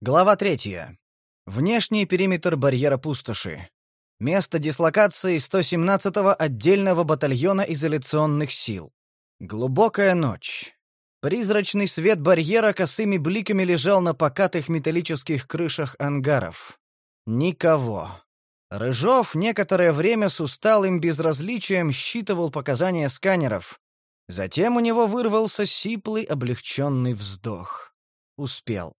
Глава третья. Внешний периметр барьера пустоши. Место дислокации 117-го отдельного батальона изоляционных сил. Глубокая ночь. Призрачный свет барьера косыми бликами лежал на покатых металлических крышах ангаров. Никого. Рыжов некоторое время с усталым безразличием считывал показания сканеров. Затем у него вырвался сиплый облегченный вздох. Успел.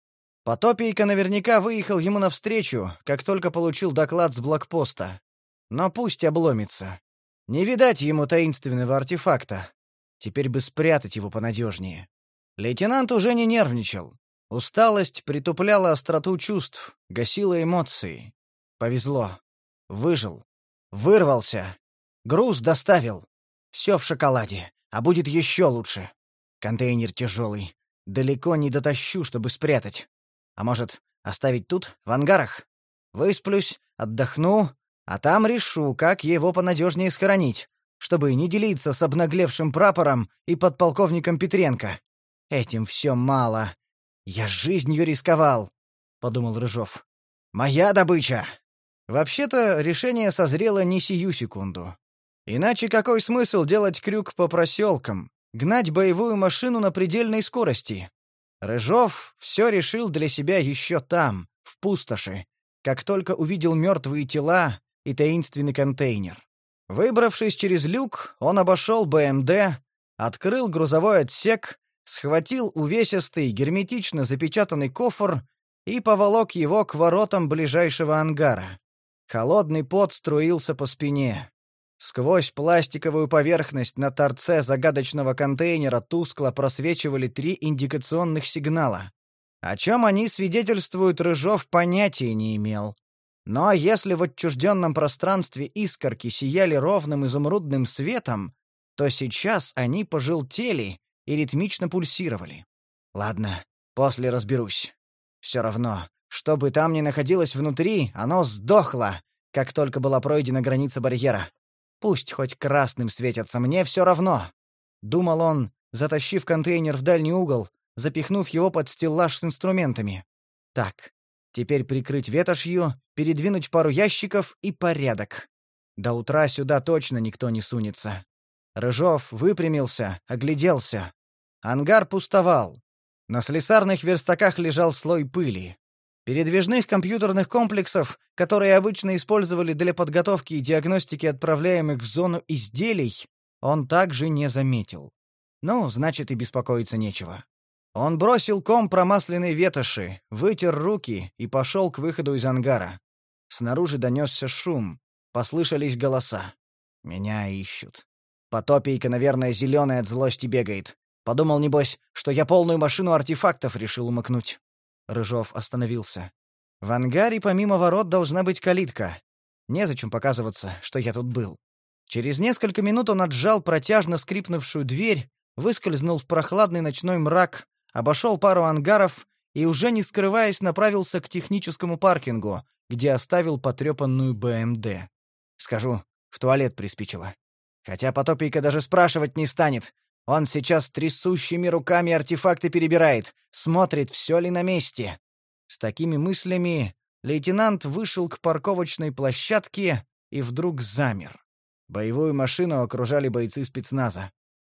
Потопийка наверняка выехал ему навстречу, как только получил доклад с блокпоста. Но пусть обломится. Не видать ему таинственного артефакта. Теперь бы спрятать его понадежнее. Лейтенант уже не нервничал. Усталость притупляла остроту чувств, гасила эмоции. Повезло. Выжил. Вырвался. Груз доставил. Все в шоколаде, а будет еще лучше. Контейнер тяжелый. Далеко не дотащу, чтобы спрятать. А может, оставить тут, в ангарах? Высплюсь, отдохну, а там решу, как его понадежнее схоронить, чтобы не делиться с обнаглевшим прапором и подполковником Петренко. Этим все мало. Я жизнью рисковал, — подумал Рыжов. Моя добыча! Вообще-то решение созрело не сию секунду. Иначе какой смысл делать крюк по проселкам, гнать боевую машину на предельной скорости? Рыжов все решил для себя еще там, в пустоши, как только увидел мертвые тела и таинственный контейнер. Выбравшись через люк, он обошел БМД, открыл грузовой отсек, схватил увесистый, герметично запечатанный кофр и поволок его к воротам ближайшего ангара. Холодный пот струился по спине. Сквозь пластиковую поверхность на торце загадочного контейнера тускло просвечивали три индикационных сигнала. О чем они свидетельствуют, Рыжов понятия не имел. Но если в отчужденном пространстве искорки сияли ровным изумрудным светом, то сейчас они пожелтели и ритмично пульсировали. Ладно, после разберусь. Все равно, что бы там ни находилось внутри, оно сдохло, как только была пройдена граница барьера. Пусть хоть красным светятся, мне все равно. Думал он, затащив контейнер в дальний угол, запихнув его под стеллаж с инструментами. Так, теперь прикрыть ветошью, передвинуть пару ящиков и порядок. До утра сюда точно никто не сунется. Рыжов выпрямился, огляделся. Ангар пустовал. На слесарных верстаках лежал слой пыли. Передвижных компьютерных комплексов, которые обычно использовали для подготовки и диагностики отправляемых в зону изделий, он также не заметил. Ну, значит, и беспокоиться нечего. Он бросил ком промасленной ветоши, вытер руки и пошел к выходу из ангара. Снаружи донесся шум, послышались голоса. Меня ищут. Потопийка, наверное, зеленый от злости бегает. Подумал, небось, что я полную машину артефактов решил умыкнуть. Рыжов остановился. В ангаре помимо ворот должна быть калитка. Незачем показываться, что я тут был. Через несколько минут он отжал протяжно скрипнувшую дверь, выскользнул в прохладный ночной мрак, обошел пару ангаров и, уже не скрываясь, направился к техническому паркингу, где оставил потрепанную БМД. Скажу, в туалет приспичило. Хотя Потопийка даже спрашивать не станет, он сейчас трясущими руками артефакты перебирает, смотрит, все ли на месте. С такими мыслями лейтенант вышел к парковочной площадке и вдруг замер. Боевую машину окружали бойцы спецназа.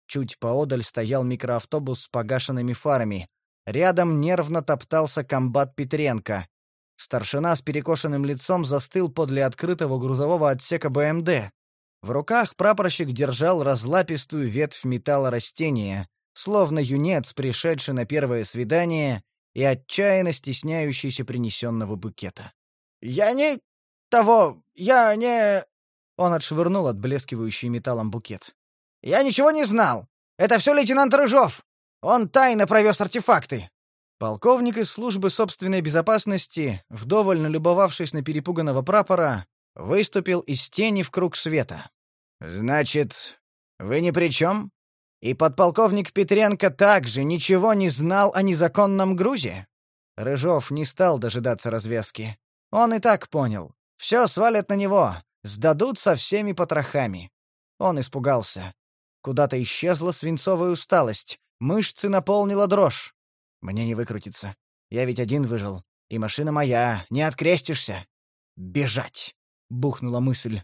Чуть поодаль стоял микроавтобус с погашенными фарами. Рядом нервно топтался комбат Петренко. Старшина с перекошенным лицом застыл подле открытого грузового отсека БМД. В руках прапорщик держал разлапистую ветвь металла растения, словно юнец, пришедший на первое свидание и отчаянно стесняющийся принесенного букета. «Я не... того... я не...» Он отшвырнул отблескивающий металлом букет. «Я ничего не знал! Это все лейтенант Рыжов! Он тайно провез артефакты!» Полковник из службы собственной безопасности, вдоволь налюбовавшись на перепуганного прапора, выступил из тени в круг света. «Значит, вы ни при чем? И подполковник Петренко также ничего не знал о незаконном грузе?» Рыжов не стал дожидаться развязки. Он и так понял. Все свалят на него, сдадут со всеми потрохами. Он испугался. Куда-то исчезла свинцовая усталость, мышцы наполнила дрожь. Мне не выкрутиться. Я ведь один выжил. И машина моя, не открестишься. Бежать, бухнула мысль.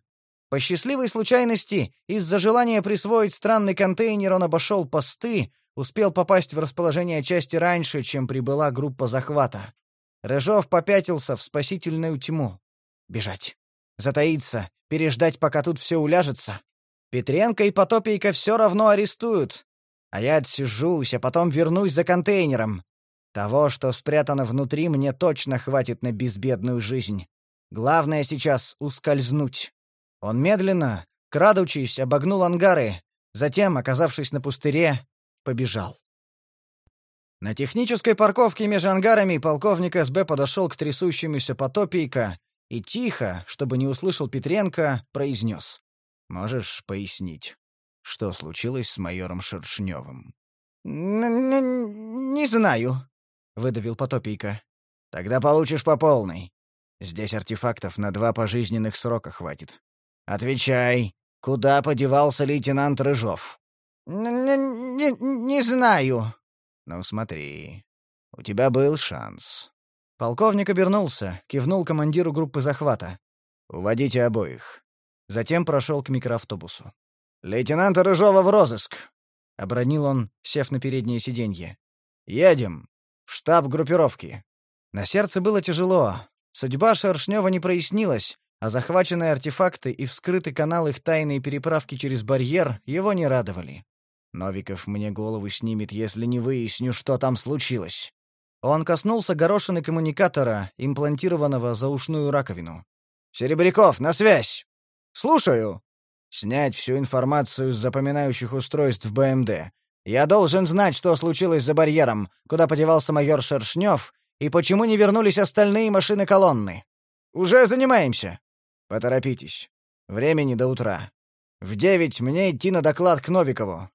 По счастливой случайности, из-за желания присвоить странный контейнер он обошел посты, успел попасть в расположение части раньше, чем прибыла группа захвата. Рыжов попятился в спасительную тьму. Бежать. Затаиться, переждать, пока тут все уляжется. Петренко и Потопейка все равно арестуют. А я отсижусь, а потом вернусь за контейнером. Того, что спрятано внутри, мне точно хватит на безбедную жизнь. Главное сейчас — ускользнуть. Он медленно, крадучись, обогнул ангары, затем, оказавшись на пустыре, побежал. На технической парковке между ангарами полковник СБ подошел к трясущемуся Потопийка и тихо, чтобы не услышал Петренко, произнес. «Можешь пояснить, что случилось с майором Шершневым?» «Не знаю», — выдавил Потопийка. «Тогда получишь по полной. Здесь артефактов на два пожизненных срока хватит. Отвечай, куда подевался лейтенант Рыжов?» «Не, не, не знаю», ну смотри, у тебя был шанс. Полковник обернулся, кивнул командиру группы захвата. Уводите обоих. Затем прошел к микроавтобусу. Лейтенанта Рыжова в розыск, обронил он, сев на переднее сиденье. Едем в штаб группировки. На сердце было тяжело. Судьба Шершнева не прояснилась, а захваченные артефакты и вскрытый канал их тайной переправки через барьер его не радовали. Новиков мне голову снимет, если не выясню, что там случилось. Он коснулся горошины коммуникатора, имплантированного за ушную раковину. «Серебряков, на связь!» «Слушаю!» «Снять всю информацию с запоминающих устройств БМД. Я должен знать, что случилось за барьером, куда подевался майор Шершнев и почему не вернулись остальные машины колонны. Уже занимаемся. Поторопитесь. Времени до утра. В девять мне идти на доклад к Новикову.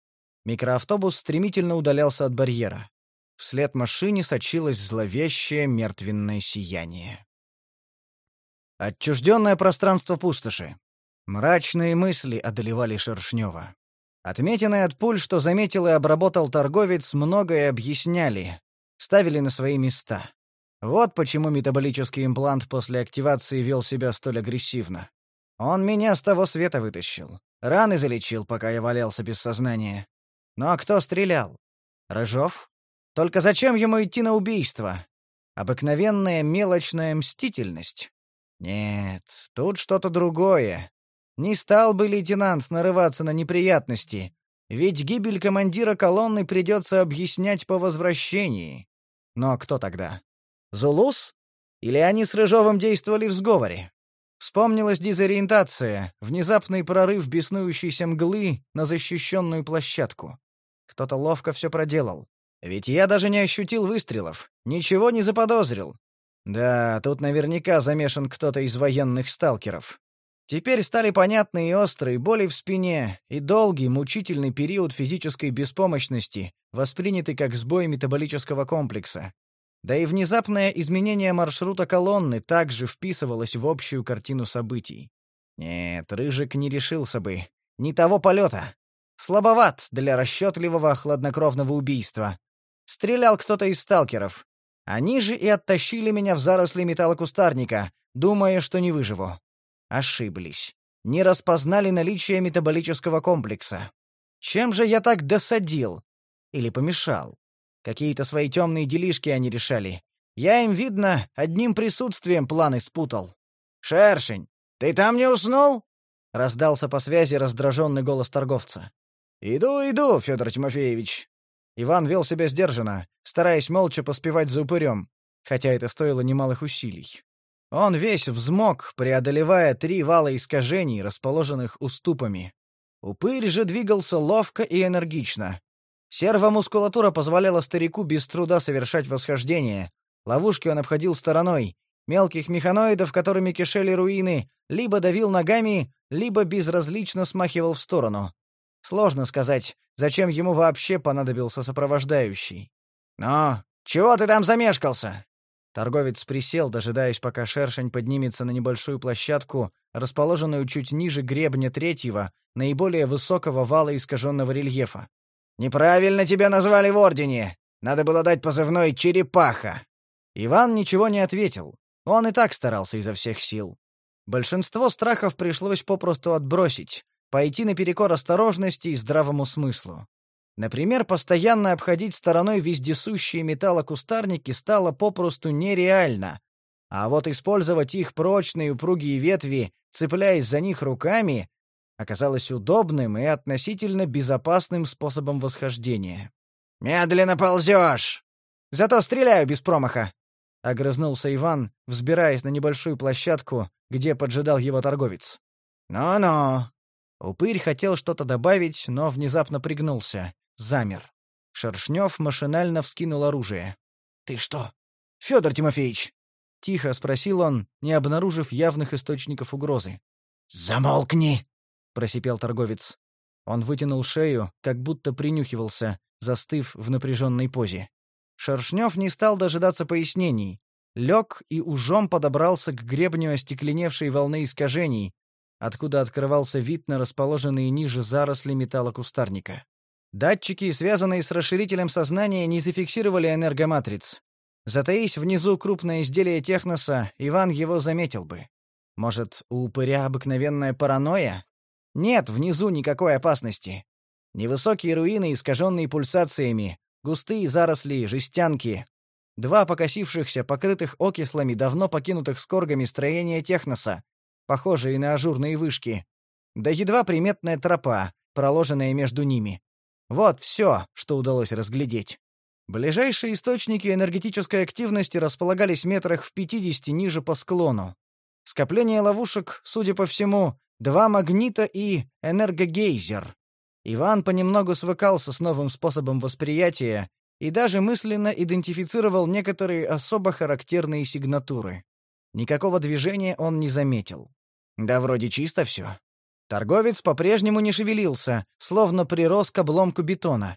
Микроавтобус стремительно удалялся от барьера. Вслед машине сочилось зловещее мертвенное сияние. Отчужденное пространство пустоши. Мрачные мысли одолевали Шершнева. Отметины от пуль, что заметил и обработал торговец, многое объясняли, ставили на свои места. Вот почему метаболический имплант после активации вел себя столь агрессивно. Он меня с того света вытащил. Раны залечил, пока я валялся без сознания. Ну а кто стрелял? Рыжов? Только зачем ему идти на убийство? Обыкновенная мелочная мстительность? Нет, тут что-то другое. Не стал бы лейтенант нарываться на неприятности, ведь гибель командира колонны придется объяснять по возвращении. Но кто тогда? Зулус? Или они с Рыжовым действовали в сговоре? Вспомнилась дезориентация, внезапный прорыв беснующейся мглы на защищенную площадку. Кто-то ловко все проделал. Ведь я даже не ощутил выстрелов, ничего не заподозрил. Да, тут наверняка замешан кто-то из военных сталкеров. Теперь стали понятны и острые боли в спине, и долгий, мучительный период физической беспомощности, воспринятый как сбой метаболического комплекса. Да и внезапное изменение маршрута колонны также вписывалось в общую картину событий. Нет, Рыжик не решился бы. Не того полета. Слабоват для расчетливого хладнокровного убийства. Стрелял кто-то из сталкеров. Они же и оттащили меня в заросли металлокустарника, думая, что не выживу. Ошиблись. Не распознали наличие метаболического комплекса. Чем же я так досадил? Или помешал? Какие-то свои темные делишки они решали. Я им, видно, одним присутствием планы спутал. «Шершень, ты там не уснул?» — раздался по связи раздраженный голос торговца. «Иду, иду, Федор Тимофеевич!» Иван вел себя сдержанно, стараясь молча поспевать за упырем, хотя это стоило немалых усилий. Он весь взмок, преодолевая три вала искажений, расположенных уступами. Упырь же двигался ловко и энергично. Сервомускулатура позволяла старику без труда совершать восхождение. Ловушки он обходил стороной. Мелких механоидов, которыми кишели руины, либо давил ногами, либо безразлично смахивал в сторону. Сложно сказать, зачем ему вообще понадобился сопровождающий. «Но чего ты там замешкался?» Торговец присел, дожидаясь, пока шершень поднимется на небольшую площадку, расположенную чуть ниже гребня третьего, наиболее высокого вала искаженного рельефа. «Неправильно тебя назвали в Ордене! Надо было дать позывной «Черепаха». Иван ничего не ответил. Он и так старался изо всех сил. Большинство страхов пришлось попросту отбросить, пойти наперекор осторожности и здравому смыслу. Например, постоянно обходить стороной вездесущие металлокустарники стало попросту нереально, а вот использовать их прочные упругие ветви, цепляясь за них руками, оказалось удобным и относительно безопасным способом восхождения. «Медленно ползешь! Зато стреляю без промаха!» — огрызнулся Иван, взбираясь на небольшую площадку, где поджидал его торговец. «Ну-ну!» Упырь хотел что-то добавить, но внезапно пригнулся, замер. Шершнев машинально вскинул оружие. «Ты что, Федор Тимофеевич?» — тихо спросил он, не обнаружив явных источников угрозы. «Замолкни!» — просипел торговец. Он вытянул шею, как будто принюхивался, застыв в напряженной позе. Шершнев не стал дожидаться пояснений. Лег и ужом подобрался к гребню остекленевшей волны искажений, откуда открывался вид на расположенные ниже заросли металлокустарника. Датчики, связанные с расширителем сознания, не зафиксировали энергоматриц. Затаись внизу крупное изделие техноса, Иван его заметил бы. Может, у упыря обыкновенная паранойя? Нет внизу никакой опасности. Невысокие руины, искаженные пульсациями, густые заросли, жестянки. Два покосившихся, покрытых окислами, давно покинутых скоргами строения техноса, похожие на ажурные вышки. Да едва приметная тропа, проложенная между ними. Вот все, что удалось разглядеть. Ближайшие источники энергетической активности располагались метрах в 50 ниже по склону. Скопление ловушек, судя по всему, два магнита и энергогейзер. Иван понемногу свыкался с новым способом восприятия и даже мысленно идентифицировал некоторые особо характерные сигнатуры. Никакого движения он не заметил. Да вроде чисто все. Торговец по-прежнему не шевелился, словно прирос к обломку бетона.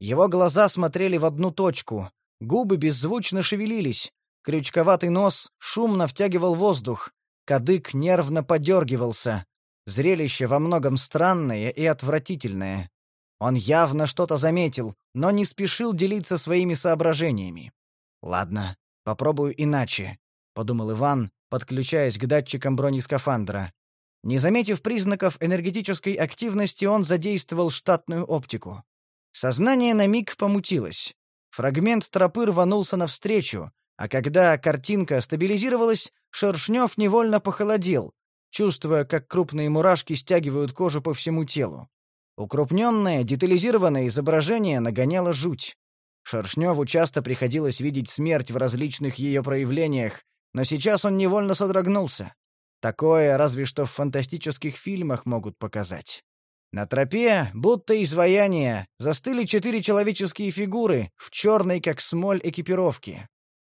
Его глаза смотрели в одну точку, губы беззвучно шевелились, крючковатый нос шумно втягивал воздух, кадык нервно подергивался. Зрелище во многом странное и отвратительное. Он явно что-то заметил, но не спешил делиться своими соображениями. «Ладно, попробую иначе», — подумал Иван, подключаясь к датчикам бронескафандра. Не заметив признаков энергетической активности, он задействовал штатную оптику. Сознание на миг помутилось. Фрагмент тропы рванулся навстречу, а когда картинка стабилизировалась, Шершнев невольно похолодел, чувствуя, как крупные мурашки стягивают кожу по всему телу. Укрупненное, детализированное изображение нагоняло жуть. Шершневу часто приходилось видеть смерть в различных ее проявлениях, но сейчас он невольно содрогнулся. Такое разве что в фантастических фильмах могут показать. На тропе, будто изваяние, застыли четыре человеческие фигуры в черной, как смоль, экипировке.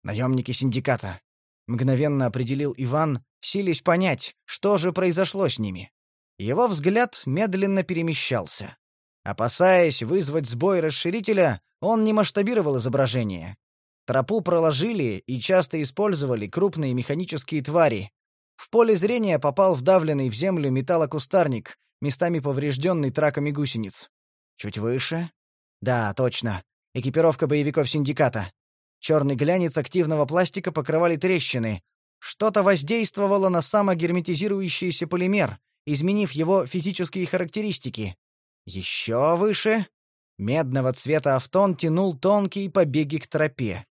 Наемники синдиката. Мгновенно определил Иван, силясь понять, что же произошло с ними. Его взгляд медленно перемещался. Опасаясь вызвать сбой расширителя, он не масштабировал изображение. Тропу проложили и часто использовали крупные механические твари. В поле зрения попал вдавленный в землю металлокустарник, местами поврежденный траками гусениц. Чуть выше? Да, точно. Экипировка боевиков синдиката. Черный глянец активного пластика покрывали трещины. Что-то воздействовало на самогерметизирующийся полимер, изменив его физические характеристики. Еще выше? Медного цвета автон тянул тонкие побеги к тропе.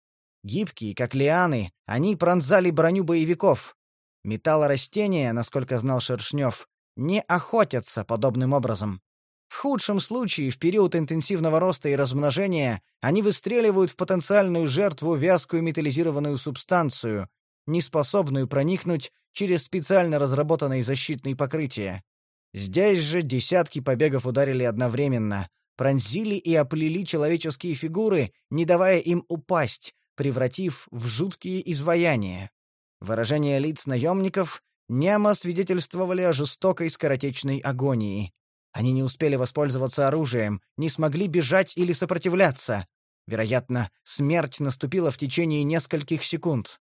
Гибкие, как лианы, они пронзали броню боевиков. Металлорастения, насколько знал Шершнев, не охотятся подобным образом. В худшем случае, в период интенсивного роста и размножения, они выстреливают в потенциальную жертву вязкую металлизированную субстанцию, не способную проникнуть через специально разработанные защитные покрытия. Здесь же десятки побегов ударили одновременно, пронзили и оплели человеческие фигуры, не давая им упасть, превратив в жуткие изваяния. Выражения лиц наемников Немо свидетельствовали о жестокой скоротечной агонии. Они не успели воспользоваться оружием, не смогли бежать или сопротивляться. Вероятно, смерть наступила в течение нескольких секунд.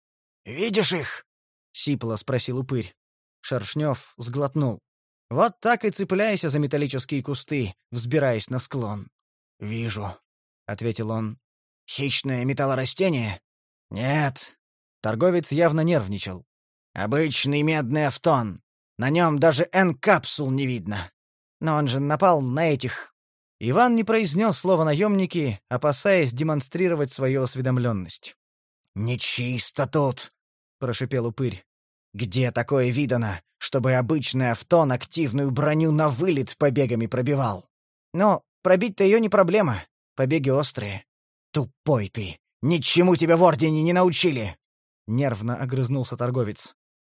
«Видишь их?» — сипло спросил упырь. Шершнев сглотнул. Вот так и цепляйся за металлические кусты, взбираясь на склон. «Вижу», — ответил он. «Хищное металлорастение?» «Нет, Торговец явно нервничал. «Обычный медный автон. На нем даже N-капсул не видно. Но он же напал на этих...» Иван не произнес слово «наемники», опасаясь демонстрировать свою осведомленность. «Нечисто тут», — прошипел упырь. «Где такое видано, чтобы обычный автон активную броню на вылет побегами пробивал? Но пробить-то ее не проблема. Побеги острые. Тупой ты. Ничему тебя в Ордене не научили!» Нервно огрызнулся торговец.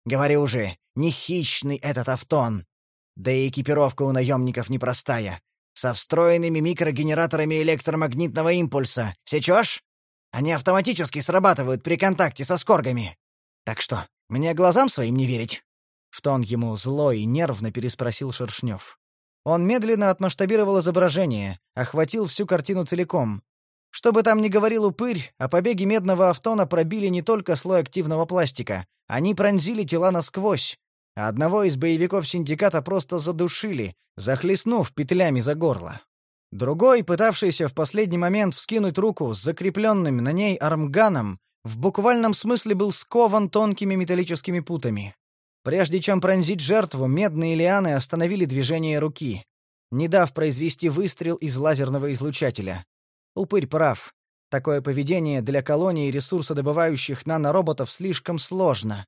«Говори уже, не хищный этот автон. Да и экипировка у наемников непростая. Со встроенными микрогенераторами электромагнитного импульса. Сечешь? Они автоматически срабатывают при контакте со скоргами. Так что, мне глазам своим не верить?» В тон ему зло и нервно переспросил Шершнев. Он медленно отмасштабировал изображение, охватил всю картину целиком. Что бы там ни говорил упырь, а побеги медного автона пробили не только слой активного пластика, они пронзили тела насквозь, а одного из боевиков синдиката просто задушили, захлестнув петлями за горло. Другой, пытавшийся в последний момент вскинуть руку с закрепленным на ней армганом, в буквальном смысле был скован тонкими металлическими путами. Прежде чем пронзить жертву, медные лианы остановили движение руки, не дав произвести выстрел из лазерного излучателя. Упырь прав. Такое поведение для колонии ресурсодобывающих нанороботов слишком сложно.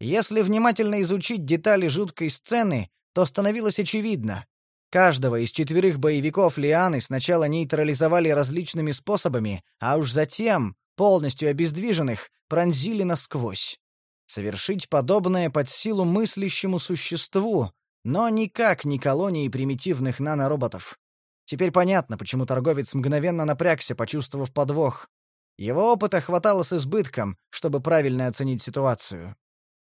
Если внимательно изучить детали жуткой сцены, то становилось очевидно. Каждого из четверых боевиков Лианы сначала нейтрализовали различными способами, а уж затем, полностью обездвиженных, пронзили насквозь. Совершить подобное под силу мыслящему существу, но никак не колонии примитивных нанороботов. Теперь понятно, почему торговец мгновенно напрягся, почувствовав подвох. Его опыта хватало с избытком, чтобы правильно оценить ситуацию.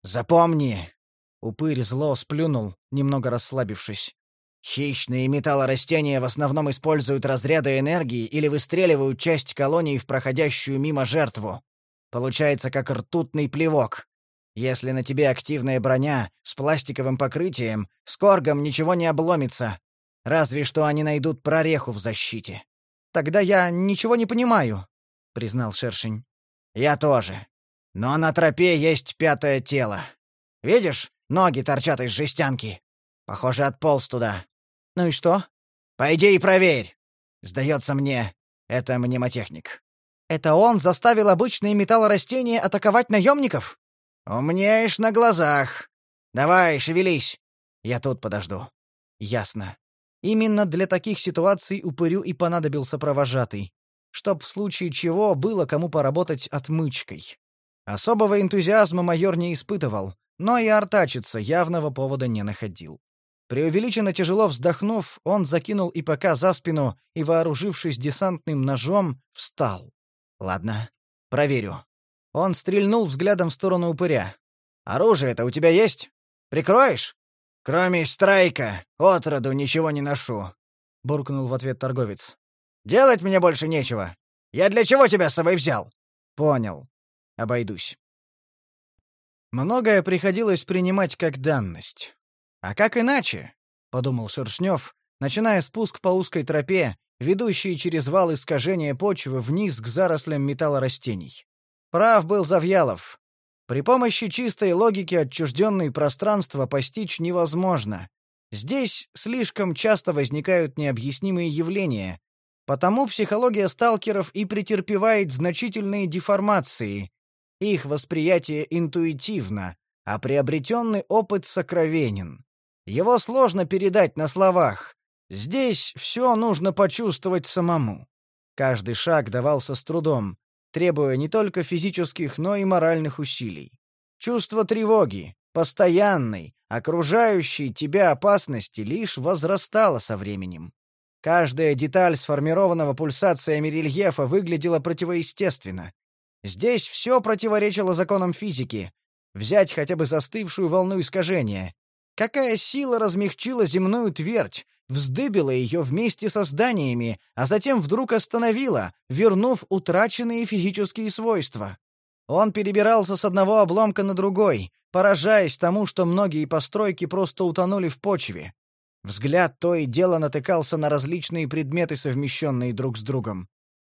«Запомни!» — упырь зло сплюнул, немного расслабившись. Хищные металлорастения в основном используют разряды энергии или выстреливают часть колонии в проходящую мимо жертву. Получается как ртутный плевок. Если на тебе активная броня с пластиковым покрытием, с коргом ничего не обломится. Разве что они найдут прореху в защите. Тогда я ничего не понимаю, признал Шершень. Я тоже. Но на тропе есть пятое тело. Видишь, ноги торчат из жестянки. Похоже, отполз туда. Ну и что? Пойди и проверь. Сдается мне, это мнемотехник. Это он заставил обычные металлорастения атаковать наемников? Умнеешь на глазах. Давай, шевелись. Я тут подожду. Ясно. Именно для таких ситуаций упырю и понадобился провожатый, чтоб в случае чего было кому поработать отмычкой. Особого энтузиазма майор не испытывал, но и артачиться явного повода не находил. Преувеличенно тяжело вздохнув, он закинул ИПК за спину и, вооружившись десантным ножом, встал. «Ладно, проверю». Он стрельнул взглядом в сторону упыря. «Оружие-то у тебя есть? Прикроешь?» «Кроме страйка, отроду ничего не ношу», — буркнул в ответ торговец. «Делать мне больше нечего. Я для чего тебя с собой взял?» «Понял. Обойдусь». Многое приходилось принимать как данность. «А как иначе?» — подумал Шершнев, начиная спуск по узкой тропе, ведущей через вал искажения почвы вниз к зарослям металлорастений. Прав был Завьялов. При помощи чистой логики отчужденные пространства постичь невозможно. Здесь слишком часто возникают необъяснимые явления, потому психология сталкеров и претерпевает значительные деформации. Их восприятие интуитивно, а приобретенный опыт сокровенен. Его сложно передать на словах. Здесь все нужно почувствовать самому. Каждый шаг давался с трудом, требуя не только физических, но и моральных усилий. Чувство тревоги, постоянной, окружающей тебя опасности лишь возрастало со временем. Каждая деталь сформированного пульсациями рельефа выглядела противоестественно. Здесь все противоречило законам физики. Взять хотя бы застывшую волну искажения. Какая сила размягчила земную твердь, вздыбила ее вместе со зданиями, а затем вдруг остановила, вернув утраченные физические свойства. Он перебирался с одного обломка на другой, поражаясь тому, что многие постройки просто утонули в почве. Взгляд то и дело натыкался на различные предметы, совмещенные друг с другом.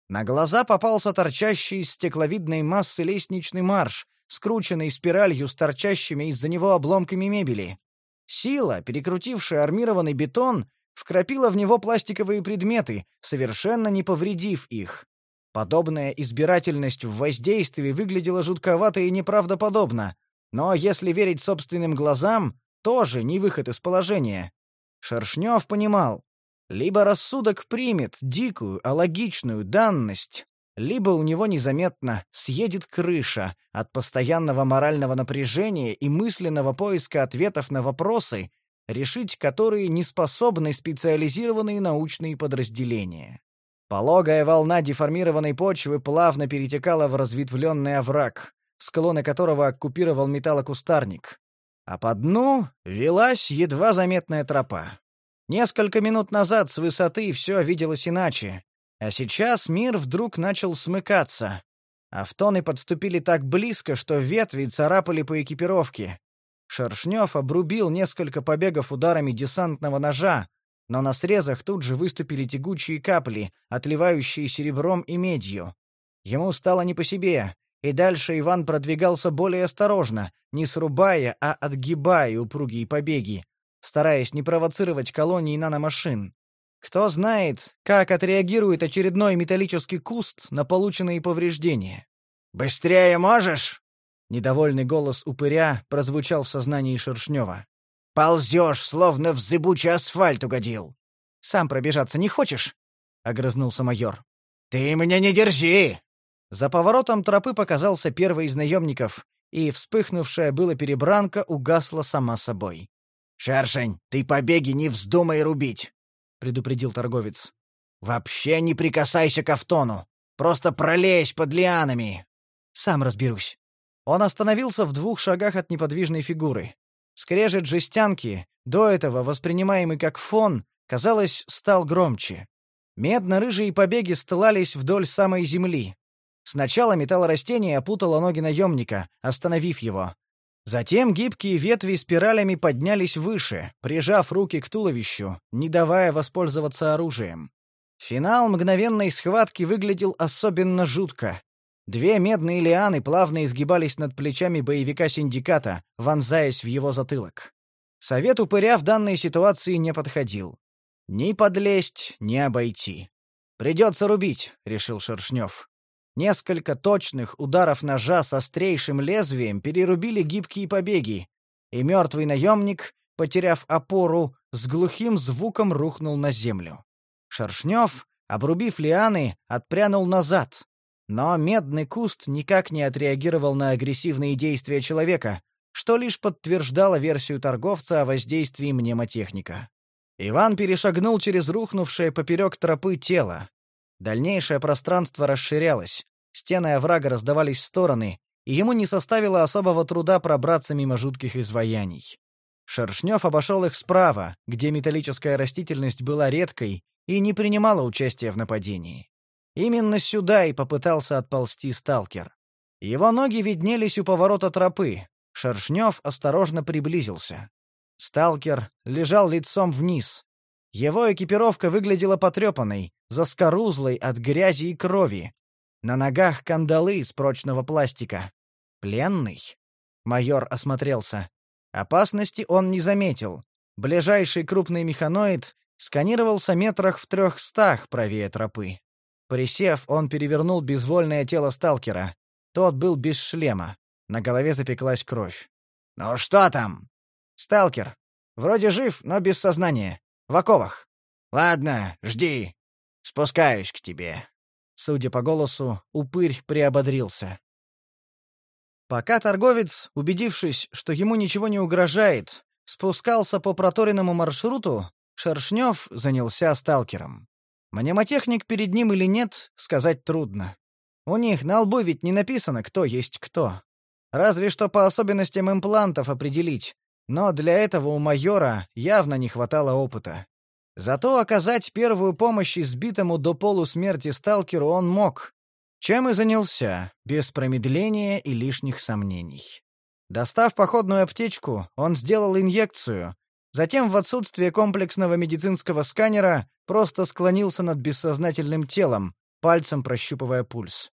На глаза попался торчащий из стекловидной массы лестничный марш, скрученный спиралью с торчащими из-за него обломками мебели. Сила, перекрутившая армированный бетон, вкрапила в него пластиковые предметы, совершенно не повредив их. Подобная избирательность в воздействии выглядела жутковато и неправдоподобно, но, если верить собственным глазам, тоже не выход из положения. Шершнев понимал, либо рассудок примет дикую, алогичную данность, либо у него незаметно съедет крыша от постоянного морального напряжения и мысленного поиска ответов на вопросы, решить которые не способны специализированные научные подразделения. Пологая волна деформированной почвы плавно перетекала в разветвленный овраг, склоны которого оккупировал металлокустарник. А по дну велась едва заметная тропа. Несколько минут назад с высоты все виделось иначе, а сейчас мир вдруг начал смыкаться. Автоны подступили так близко, что ветви царапали по экипировке. Шершнев обрубил несколько побегов ударами десантного ножа, но на срезах тут же выступили тягучие капли, отливающие серебром и медью. Ему стало не по себе, и дальше Иван продвигался более осторожно, не срубая, а отгибая упругие побеги, стараясь не провоцировать колонии наномашин. Кто знает, как отреагирует очередной металлический куст на полученные повреждения. «Быстрее можешь?» Недовольный голос упыря прозвучал в сознании Шершнева. «Ползешь, словно в зыбучий асфальт угодил. Сам пробежаться не хочешь?» — огрызнулся майор. «Ты меня не держи!» За поворотом тропы показался первый из наемников, и вспыхнувшая была перебранка угасла сама собой. «Шершень, ты побеги не вздумай рубить предупредил торговец. Вообще не прикасайся к автону. Просто пролезь под лианами. Сам разберусь. Он остановился в двух шагах от неподвижной фигуры. Скрежет жестянки, до этого воспринимаемый как фон, казалось, стал громче. Медно-рыжие побеги стылались вдоль самой земли. Сначала металлорастение опутало ноги наемника, остановив его. Затем гибкие ветви спиралями поднялись выше, прижав руки к туловищу, не давая воспользоваться оружием. Финал мгновенной схватки выглядел особенно жутко. Две медные лианы плавно изгибались над плечами боевика синдиката, вонзаясь в его затылок. Совет упыря в данной ситуации не подходил. Ни подлезть, ни обойти. «Придется рубить», — решил Шершнев. Несколько точных ударов ножа с острейшим лезвием перерубили гибкие побеги, и мертвый наемник, потеряв опору, с глухим звуком рухнул на землю. Шершнев, обрубив лианы, отпрянул назад. Но медный куст никак не отреагировал на агрессивные действия человека, что лишь подтверждало версию торговца о воздействии мнемотехника. Иван перешагнул через рухнувшее поперек тропы тело. Дальнейшее пространство расширялось, стены оврага раздавались в стороны, и ему не составило особого труда пробраться мимо жутких изваяний. Шершнев обошел их справа, где металлическая растительность была редкой и не принимала участия в нападении. Именно сюда и попытался отползти сталкер. Его ноги виднелись у поворота тропы. Шершнев осторожно приблизился. Сталкер лежал лицом вниз. Его экипировка выглядела потрепанной, заскорузлой от грязи и крови. На ногах кандалы из прочного пластика. Пленный? Майор осмотрелся. Опасности он не заметил. Ближайший крупный механоид сканировался метрах в трехстах правее тропы. Присев, он перевернул безвольное тело сталкера. Тот был без шлема. На голове запеклась кровь. «Ну что там?» «Сталкер. Вроде жив, но без сознания. В оковах». «Ладно, жди. Спускаюсь к тебе». Судя по голосу, упырь приободрился. Пока торговец, убедившись, что ему ничего не угрожает, спускался по проторенному маршруту, Шершнев занялся сталкером. Мнемотехник перед ним или нет, сказать трудно. У них на лбу ведь не написано, кто есть кто. Разве что по особенностям имплантов определить, но для этого у майора явно не хватало опыта. Зато оказать первую помощь избитому до полусмерти сталкеру он мог, чем и занялся, без промедления и лишних сомнений. Достав походную аптечку, он сделал инъекцию, затем в отсутствие комплексного медицинского сканера просто склонился над бессознательным телом, пальцем прощупывая пульс.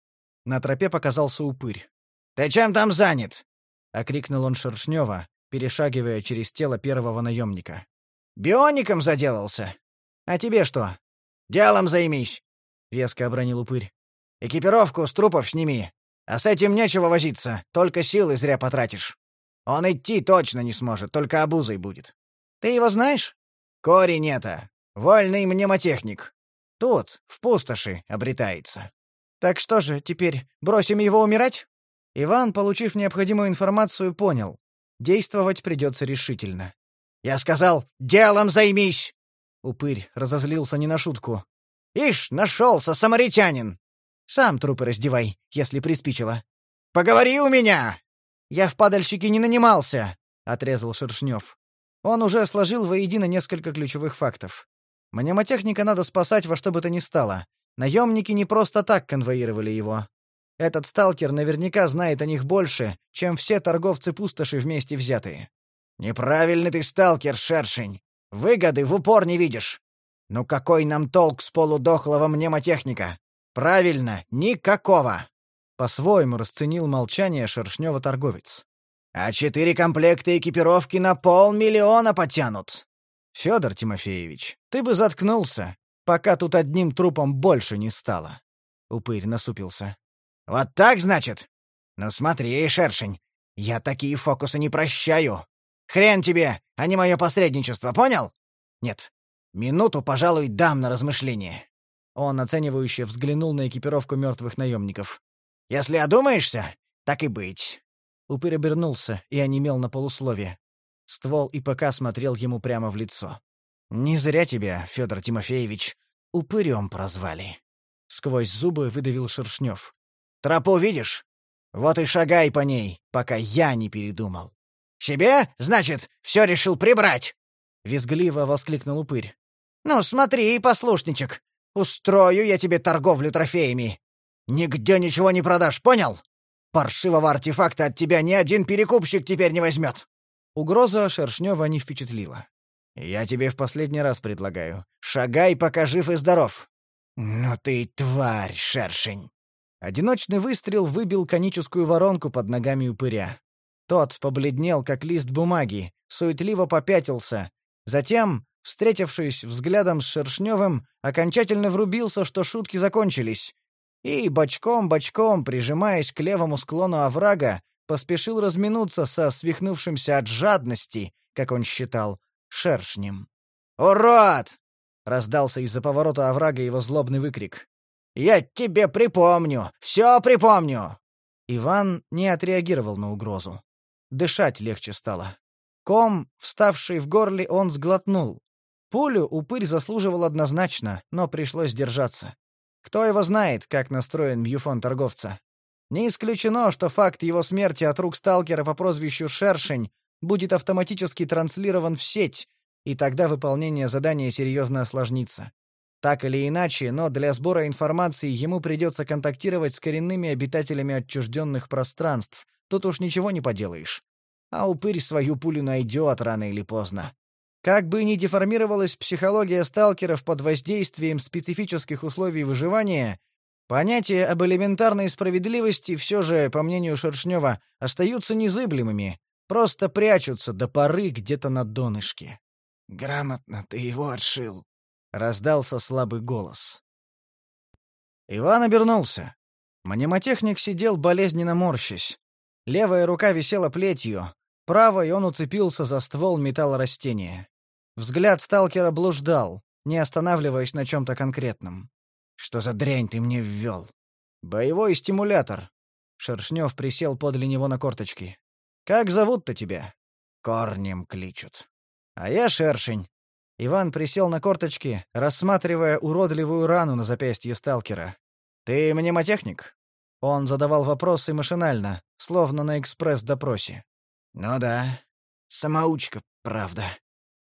На тропе показался упырь. «Ты чем там занят?» — окрикнул он Шершнева, перешагивая через тело первого наемника. «Биоником заделался? А тебе что? Делом займись!» — веско обронил упырь. «Экипировку с трупов сними, а с этим нечего возиться, только силы зря потратишь. Он идти точно не сможет, только обузой будет. Ты его знаешь? Корень это. Вольный мнемотехник. Тут, в пустоши, обретается. Так что же, теперь бросим его умирать? Иван, получив необходимую информацию, понял. Действовать придется решительно. «Я сказал, делом займись!» Упырь разозлился не на шутку. «Ишь, нашелся самаритянин! Сам трупы раздевай, если приспичило. Поговори у меня!» «Я в падальщике не нанимался!» — отрезал Шершнев. Он уже сложил воедино несколько ключевых фактов. Мнемотехника надо спасать во что бы то ни стало. Наемники не просто так конвоировали его. Этот сталкер наверняка знает о них больше, чем все торговцы пустоши вместе взятые. «Неправильный ты сталкер, шершень! Выгоды в упор не видишь! Ну какой нам толк с полудохлого мнемотехника? Правильно, никакого!» По-своему расценил молчание шершнева торговец. «А четыре комплекта экипировки на полмиллиона потянут!» «Федор Тимофеевич, ты бы заткнулся, пока тут одним трупом больше не стало!» Упырь насупился. «Вот так, значит? Ну смотри, шершень, я такие фокусы не прощаю. Хрен тебе, а не мое посредничество, понял? Нет, минуту, пожалуй, дам на размышление». Он оценивающе взглянул на экипировку мертвых наемников. «Если одумаешься, так и быть». Упырь обернулся и онемел на полусловие. Ствол ИПК смотрел ему прямо в лицо. «Не зря тебя, Федор Тимофеевич, упырем прозвали». Сквозь зубы выдавил Шершнев. «Тропу видишь? Вот и шагай по ней, пока я не передумал». «Себе, значит, все решил прибрать?» — визгливо воскликнул упырь. «Ну, смотри, послушничек, устрою я тебе торговлю трофеями. Нигде ничего не продашь, понял? Паршивого артефакта от тебя ни один перекупщик теперь не возьмет». Угроза Шершнева не впечатлила. «Я тебе в последний раз предлагаю. Шагай, пока жив и здоров». «Ну ты тварь, шершень!» Одиночный выстрел выбил коническую воронку под ногами упыря. Тот побледнел, как лист бумаги, суетливо попятился. Затем, встретившись взглядом с Шершневым, окончательно врубился, что шутки закончились. И бочком-бочком, прижимаясь к левому склону оврага, поспешил разминуться со свихнувшимся от жадности, как он считал, шершнем. «Урод!» — раздался из-за поворота оврага его злобный выкрик. «Я тебе припомню! Все припомню!» Иван не отреагировал на угрозу. Дышать легче стало. Ком, вставший в горле, он сглотнул. Пулю упырь заслуживал однозначно, но пришлось держаться. Кто его знает, как настроен бьюфон торговца? Не исключено, что факт его смерти от рук сталкера по прозвищу Шершень будет автоматически транслирован в сеть, и тогда выполнение задания серьезно осложнится. Так или иначе, но для сбора информации ему придется контактировать с коренными обитателями отчужденных пространств. Тут уж ничего не поделаешь. А упырь свою пулю найдет рано или поздно. Как бы ни деформировалась психология сталкеров под воздействием специфических условий выживания, понятия об элементарной справедливости все же, по мнению Шершнева, остаются незыблемыми, просто прячутся до поры где-то на донышке. «Грамотно ты его отшил», — раздался слабый голос. Иван обернулся. Мнемотехник сидел болезненно морщась. Левая рука висела плетью, правой он уцепился за ствол металлорастения. Взгляд сталкера блуждал, не останавливаясь на чем-то конкретном. «Что за дрянь ты мне ввел?» «Боевой стимулятор». Шершнев присел подле него на корточки. «Как зовут-то тебя?» «Корнем кличут». «А я Шершень». Иван присел на корточки, рассматривая уродливую рану на запястье сталкера. «Ты мнемотехник?» Он задавал вопросы машинально, словно на экспресс-допросе. «Ну да. Самоучка, правда».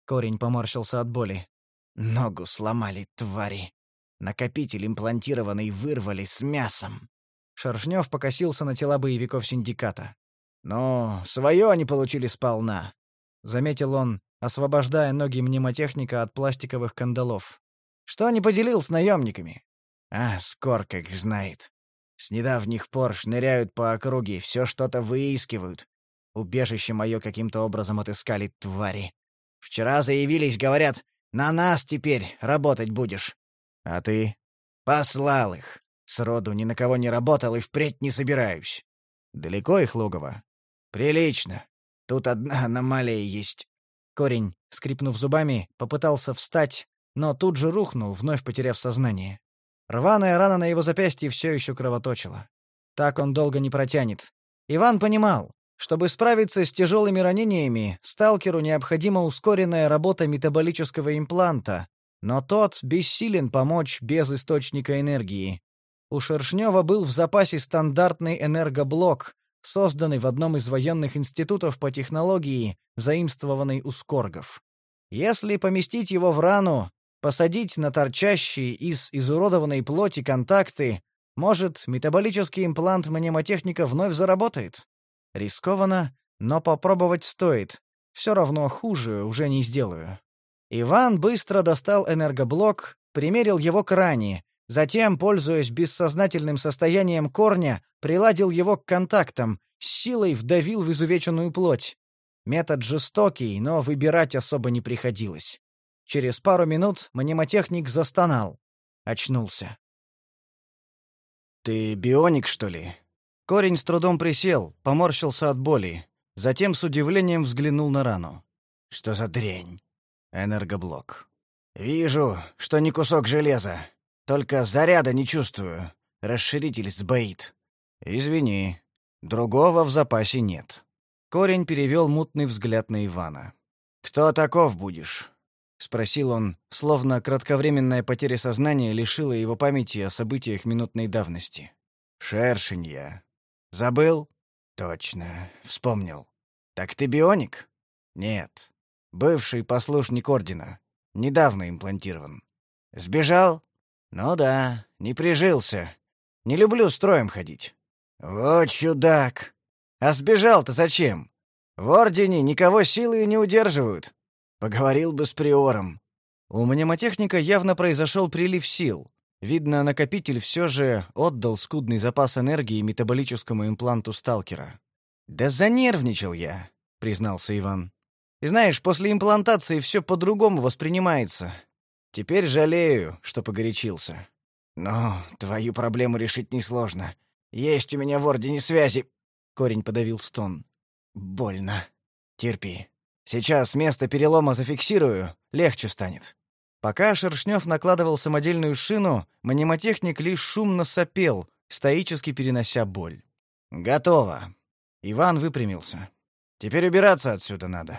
Корень поморщился от боли. Ногу сломали, твари. Накопитель имплантированный вырвали с мясом. Шершнев покосился на тела боевиков синдиката. «Но свое они получили сполна», — заметил он, освобождая ноги мнемотехника от пластиковых кандалов. «Что не поделил с наемниками?» «А, Скор как знает. С недавних пор шныряют по округе, все что-то выискивают. Убежище мое каким-то образом отыскали твари. Вчера заявились, говорят, на нас теперь работать будешь. А ты? Послал их. Сроду ни на кого не работал и впредь не собираюсь. Далеко их логово? Прилично. Тут одна аномалия есть. Корень, скрипнув зубами, попытался встать, но тут же рухнул, вновь потеряв сознание. Рваная рана на его запястье все еще кровоточила. Так он долго не протянет. Иван понимал, чтобы справиться с тяжелыми ранениями, сталкеру необходима ускоренная работа метаболического импланта, но тот бессилен помочь без источника энергии. У Шершнева был в запасе стандартный энергоблок, созданный в одном из военных институтов по технологии, заимствованный у скоргов. Если поместить его в рану, посадить на торчащие из изуродованной плоти контакты, может, метаболический имплант мнемотехника вновь заработает? Рискованно, но попробовать стоит. Все равно хуже уже не сделаю. Иван быстро достал энергоблок, примерил его к ране, затем, пользуясь бессознательным состоянием корня, приладил его к контактам, с силой вдавил в изувеченную плоть. Метод жестокий, но выбирать особо не приходилось. Через пару минут мнемотехник застонал. Очнулся. «Ты бионик, что ли?» Корень с трудом присел, поморщился от боли. Затем с удивлением взглянул на рану. «Что за дрянь?» «Энергоблок». «Вижу, что не кусок железа. Только заряда не чувствую. Расширитель сбоит». «Извини. Другого в запасе нет». Корень перевел мутный взгляд на Ивана. «Кто таков будешь?» — спросил он, словно кратковременная потеря сознания лишила его памяти о событиях минутной давности. «Шершень я. Забыл? Точно, вспомнил. Так ты бионик? Нет. Бывший послушник ордена. Недавно имплантирован. Сбежал? Ну да, не прижился. Не люблю строем ходить. Вот чудак. А сбежал-то зачем? В ордене никого силы не удерживают. Поговорил бы с приором. У мнемотехника явно произошел прилив сил. Видно, накопитель все же отдал скудный запас энергии метаболическому импланту сталкера. «Да занервничал я», — признался Иван. «И знаешь, после имплантации все по-другому воспринимается. Теперь жалею, что погорячился. Но твою проблему решить несложно. Есть у меня в Ордене связи...» Корень подавил стон. «Больно. Терпи. Сейчас место перелома зафиксирую, легче станет». Пока Шершнев накладывал самодельную шину, мнемотехник лишь шумно сопел, стоически перенося боль. «Готово». Иван выпрямился. «Теперь убираться отсюда надо».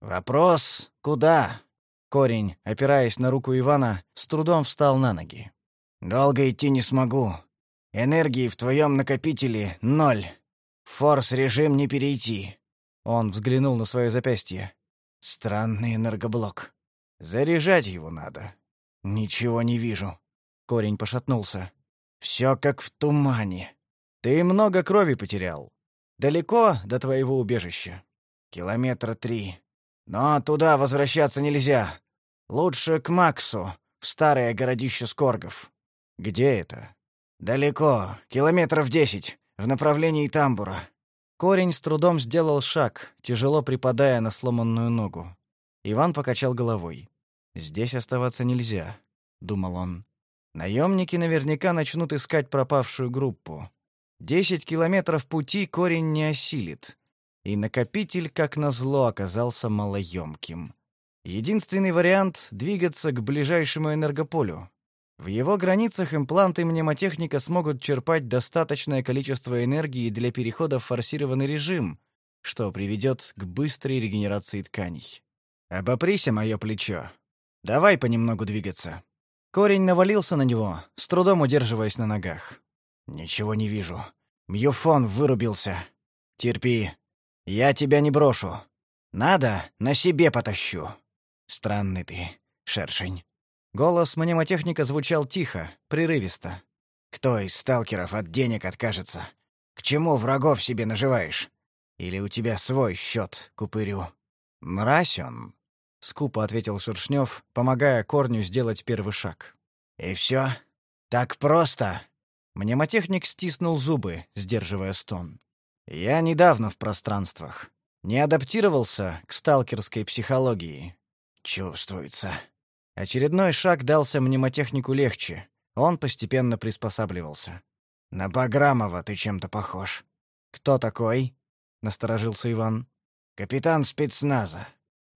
«Вопрос, куда?» Корень, опираясь на руку Ивана, с трудом встал на ноги. «Долго идти не смогу. Энергии в твоем накопителе ноль. Форс-режим не перейти». Он взглянул на свое запястье. «Странный энергоблок. Заряжать его надо. Ничего не вижу. Корень пошатнулся. Все как в тумане. Ты много крови потерял. Далеко до твоего убежища? Километра три. Но туда возвращаться нельзя. Лучше к Максу, в старое городище Скоргов. Где это? Далеко, километров десять, в направлении тамбура. Корень с трудом сделал шаг, тяжело припадая на сломанную ногу. Иван покачал головой. «Здесь оставаться нельзя», — думал он. «Наемники наверняка начнут искать пропавшую группу. Десять километров пути корень не осилит. И накопитель, как назло, оказался малоемким. Единственный вариант — двигаться к ближайшему энергополю. В его границах импланты мнемотехника смогут черпать достаточное количество энергии для перехода в форсированный режим, что приведет к быстрой регенерации тканей. «Обоприся мое плечо. Давай понемногу двигаться». Корень навалился на него, с трудом удерживаясь на ногах. «Ничего не вижу. Мьюфон вырубился. Терпи. Я тебя не брошу. Надо, на себе потащу. Странный ты, шершень». Голос мнемотехника звучал тихо, прерывисто. «Кто из сталкеров от денег откажется? К чему врагов себе наживаешь? Или у тебя свой счет, купырю?» «Мразь он», — скупо ответил Шершнев, помогая корню сделать первый шаг. «И все? Так просто? Мнемотехник стиснул зубы, сдерживая стон. «Я недавно в пространствах. Не адаптировался к сталкерской психологии. Чувствуется». Очередной шаг дался мнемотехнику легче. Он постепенно приспосабливался. «На Баграмова ты чем-то похож». «Кто такой?» — насторожился Иван. «Капитан спецназа.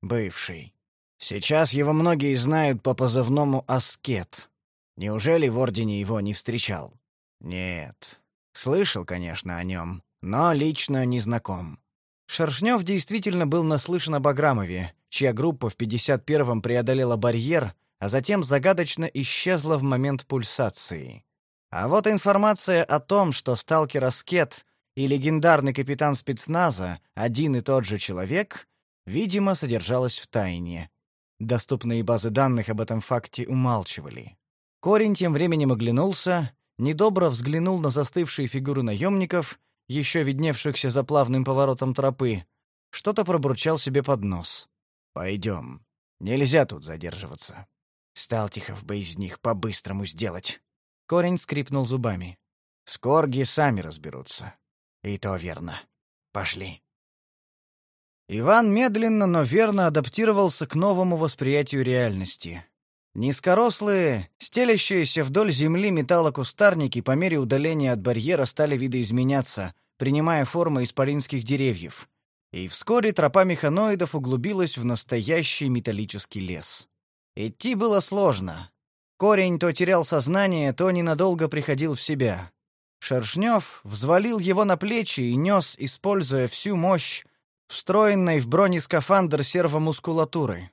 Бывший. Сейчас его многие знают по позывному «Аскет». Неужели в Ордене его не встречал? Нет. Слышал, конечно, о нем, но лично не знаком. Шершнев действительно был наслышан об Аграмове, чья группа в 51-м преодолела барьер, а затем загадочно исчезла в момент пульсации. А вот информация о том, что сталкер Аскет и легендарный капитан спецназа один и тот же человек, видимо, содержалась в тайне. Доступные базы данных об этом факте умалчивали. Корень тем временем оглянулся, недобро взглянул на застывшие фигуры наемников, еще видневшихся за плавным поворотом тропы, что-то пробурчал себе под нос. «Пойдем. Нельзя тут задерживаться. Сталтихов бы из них по-быстрому сделать». Корень скрипнул зубами. «Скорги сами разберутся. И то верно. Пошли». Иван медленно, но верно адаптировался к новому восприятию реальности. Низкорослые, стелящиеся вдоль земли металлокустарники по мере удаления от барьера стали видоизменяться, принимая формы исполинских деревьев. И вскоре тропа механоидов углубилась в настоящий металлический лес. Идти было сложно. Корень то терял сознание, то ненадолго приходил в себя. Шершнев взвалил его на плечи и нес, используя всю мощь, встроенной в бронескафандр сервомускулатуры.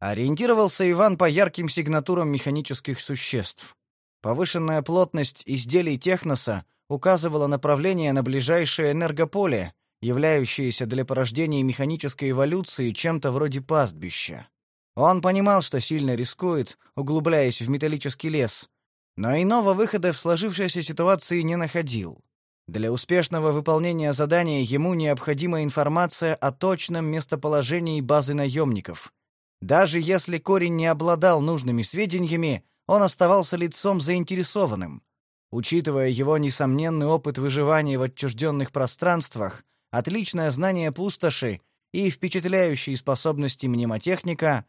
Ориентировался Иван по ярким сигнатурам механических существ. Повышенная плотность изделий техноса указывала направление на ближайшее энергополе, являющееся для порождения механической эволюции чем-то вроде пастбища. Он понимал, что сильно рискует, углубляясь в металлический лес, но иного выхода в сложившейся ситуации не находил. Для успешного выполнения задания ему необходима информация о точном местоположении базы наемников, даже если корень не обладал нужными сведениями, он оставался лицом заинтересованным. Учитывая его несомненный опыт выживания в отчужденных пространствах, отличное знание пустоши и впечатляющие способности мнемотехника,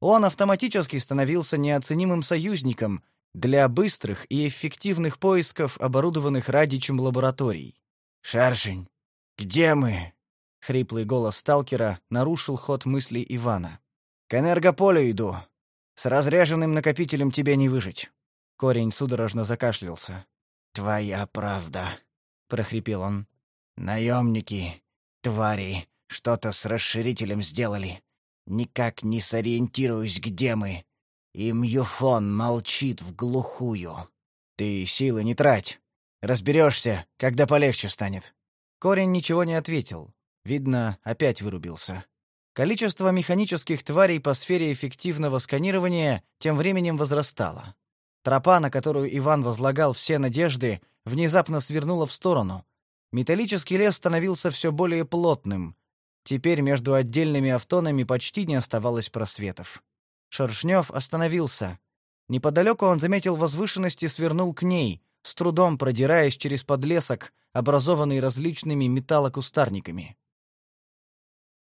он автоматически становился неоценимым союзником для быстрых и эффективных поисков оборудованных радичем лабораторий. «Шаршень, где мы?» — хриплый голос сталкера нарушил ход мыслей Ивана. К энергополю иду. С разряженным накопителем тебе не выжить. Корень судорожно закашлялся. Твоя правда, прохрипел он. Наемники, твари, что-то с расширителем сделали. Никак не сориентируюсь, где мы. И Мьюфон молчит в глухую. Ты силы не трать. Разберешься, когда полегче станет. Корень ничего не ответил. Видно, опять вырубился. Количество механических тварей по сфере эффективного сканирования тем временем возрастало. Тропа, на которую Иван возлагал все надежды, внезапно свернула в сторону. Металлический лес становился все более плотным. Теперь между отдельными автонами почти не оставалось просветов. Шершнев остановился. Неподалеку он заметил возвышенность и свернул к ней, с трудом продираясь через подлесок, образованный различными металлокустарниками.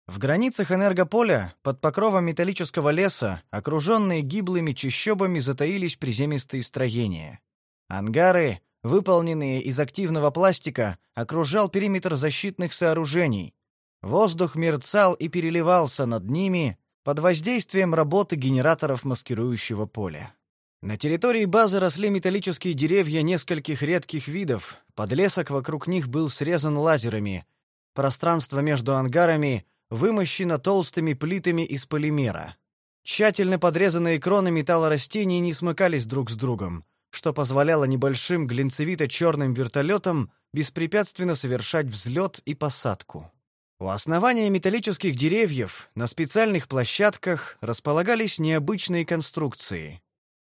В границах энергополя, под покровом металлического леса, окруженные гиблыми чащобами, затаились приземистые строения. Ангары, выполненные из активного пластика, окружал периметр защитных сооружений. Воздух мерцал и переливался над ними под воздействием работы генераторов маскирующего поля. На территории базы росли металлические деревья нескольких редких видов, подлесок вокруг них был срезан лазерами. Пространство между ангарами вымощена толстыми плитами из полимера. Тщательно подрезанные кроны металлорастений не смыкались друг с другом, что позволяло небольшим глинцевито-черным вертолетам беспрепятственно совершать взлет и посадку. У основания металлических деревьев на специальных площадках располагались необычные конструкции.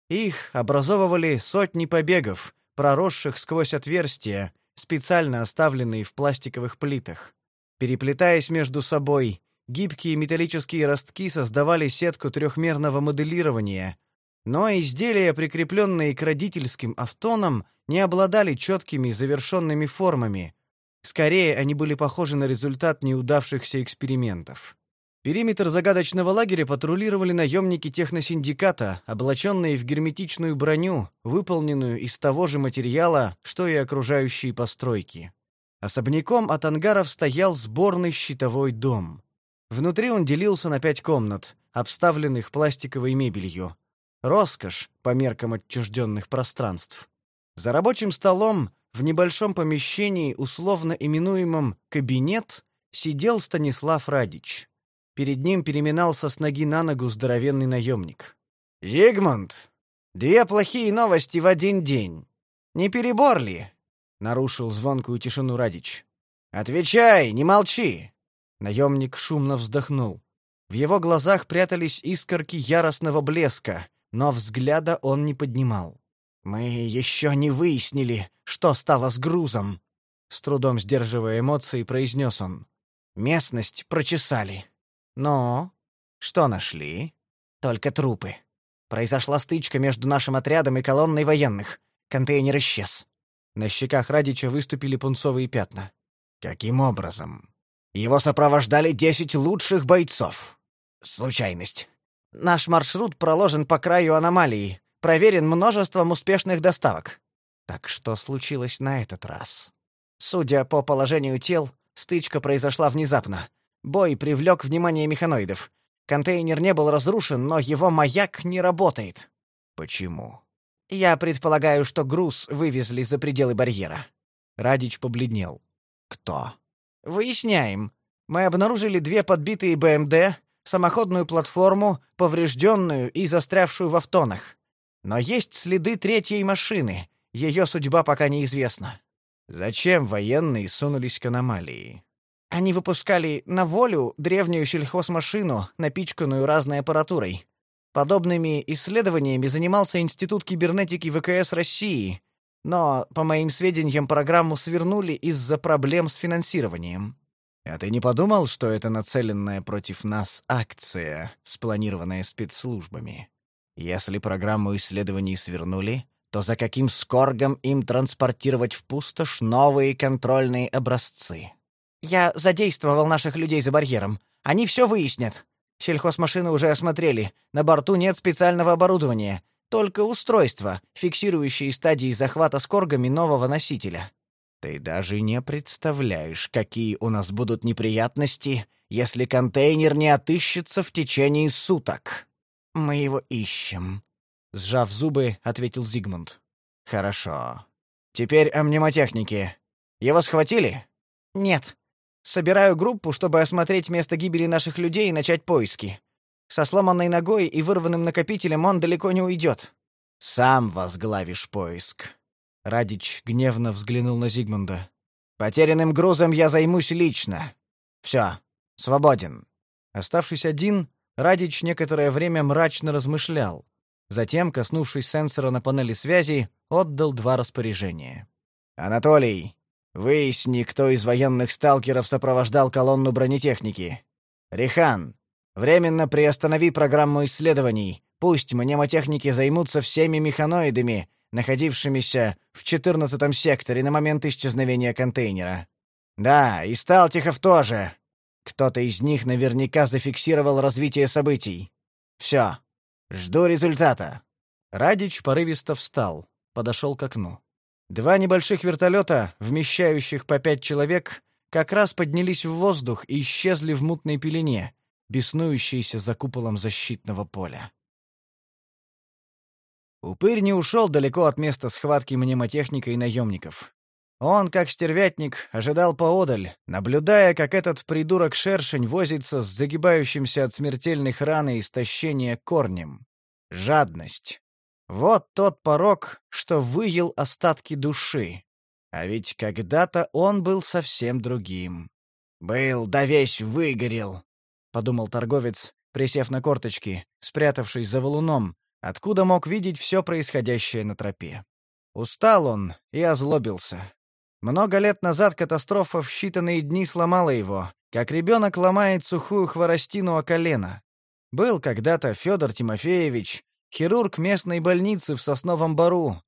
Их образовывали сотни побегов, проросших сквозь отверстия, специально оставленные в пластиковых плитах. Переплетаясь между собой, гибкие металлические ростки создавали сетку трехмерного моделирования, Но изделия, прикрепленные к родительским автонам, не обладали четкими завершенными формами. Скорее, они были похожи на результат неудавшихся экспериментов. Периметр загадочного лагеря патрулировали наемники техносиндиката, облаченные в герметичную броню, выполненную из того же материала, что и окружающие постройки. Особняком от ангаров стоял сборный щитовой дом. Внутри он делился на пять комнат, обставленных пластиковой мебелью. Роскошь по меркам отчужденных пространств. За рабочим столом в небольшом помещении, условно именуемом «кабинет», сидел Станислав Радич. Перед ним переминался с ноги на ногу здоровенный наемник. «Зигмунд, две плохие новости в один день. Не перебор ли?» — нарушил звонкую тишину Радич. «Отвечай, не молчи!» Наемник шумно вздохнул. В его глазах прятались искорки яростного блеска, но взгляда он не поднимал. «Мы еще не выяснили, что стало с грузом», — с трудом сдерживая эмоции, произнес он. «Местность прочесали. «Но? Что нашли?» «Только трупы. Произошла стычка между нашим отрядом и колонной военных. Контейнер исчез». На щеках Радича выступили пунцовые пятна. «Каким образом?» «Его сопровождали десять лучших бойцов». «Случайность. Наш маршрут проложен по краю аномалии, проверен множеством успешных доставок». Так что случилось на этот раз? Судя по положению тел, стычка произошла внезапно. Бой привлек внимание механоидов. Контейнер не был разрушен, но его маяк не работает. Почему? Я предполагаю, что груз вывезли за пределы барьера. Радич побледнел. Кто? Выясняем. Мы обнаружили две подбитые БМД, самоходную платформу, поврежденную и застрявшую в автонах. Но есть следы третьей машины. Ее судьба пока неизвестна. Зачем военные сунулись к аномалии? Они выпускали на волю древнюю сельхозмашину, напичканную разной аппаратурой. Подобными исследованиями занимался Институт кибернетики ВКС России, но, по моим сведениям, программу свернули из-за проблем с финансированием. А ты не подумал, что это нацеленная против нас акция, спланированная спецслужбами? Если программу исследований свернули, то за каким скоргом им транспортировать в пустошь новые контрольные образцы? Я задействовал наших людей за барьером. Они все выяснят. Сельхозмашины уже осмотрели. На борту нет специального оборудования. Только устройство, фиксирующее стадии захвата с коргами нового носителя. Ты даже не представляешь, какие у нас будут неприятности, если контейнер не отыщется в течение суток. Мы его ищем. Сжав зубы, ответил Зигмунд. Хорошо. Теперь о мнемотехнике. Его схватили? Нет. Собираю группу, чтобы осмотреть место гибели наших людей и начать поиски. Со сломанной ногой и вырванным накопителем он далеко не уйдет. Сам возглавишь поиск. Радич гневно взглянул на Зигмунда. Потерянным грузом я займусь лично. Все, свободен. Оставшись один, Радич некоторое время мрачно размышлял. Затем, коснувшись сенсора на панели связи, отдал два распоряжения. «Анатолий, Выясни, кто из военных сталкеров сопровождал колонну бронетехники. Рихан, временно приостанови программу исследований. Пусть мнемотехники займутся всеми механоидами, находившимися в 14 секторе на момент исчезновения контейнера. Да, и Сталтихов тоже. Кто-то из них наверняка зафиксировал развитие событий. Все. Жду результата. Радич порывисто встал, подошел к окну. Два небольших вертолета, вмещающих по пять человек, как раз поднялись в воздух и исчезли в мутной пелене, беснующейся за куполом защитного поля. Упырь не ушел далеко от места схватки мнемотехника и наемников. Он, как стервятник, ожидал поодаль, наблюдая, как этот придурок-шершень возится с загибающимся от смертельных раны истощения корнем. Жадность. Вот тот порог, что выел остатки души. А ведь когда-то он был совсем другим. «Был, да весь выгорел», — подумал торговец, присев на корточки, спрятавшись за валуном, откуда мог видеть все происходящее на тропе. Устал он и озлобился. Много лет назад катастрофа в считанные дни сломала его, как ребенок ломает сухую хворостину о колено. Был когда-то Федор Тимофеевич, хирург местной больницы в Сосновом Бару,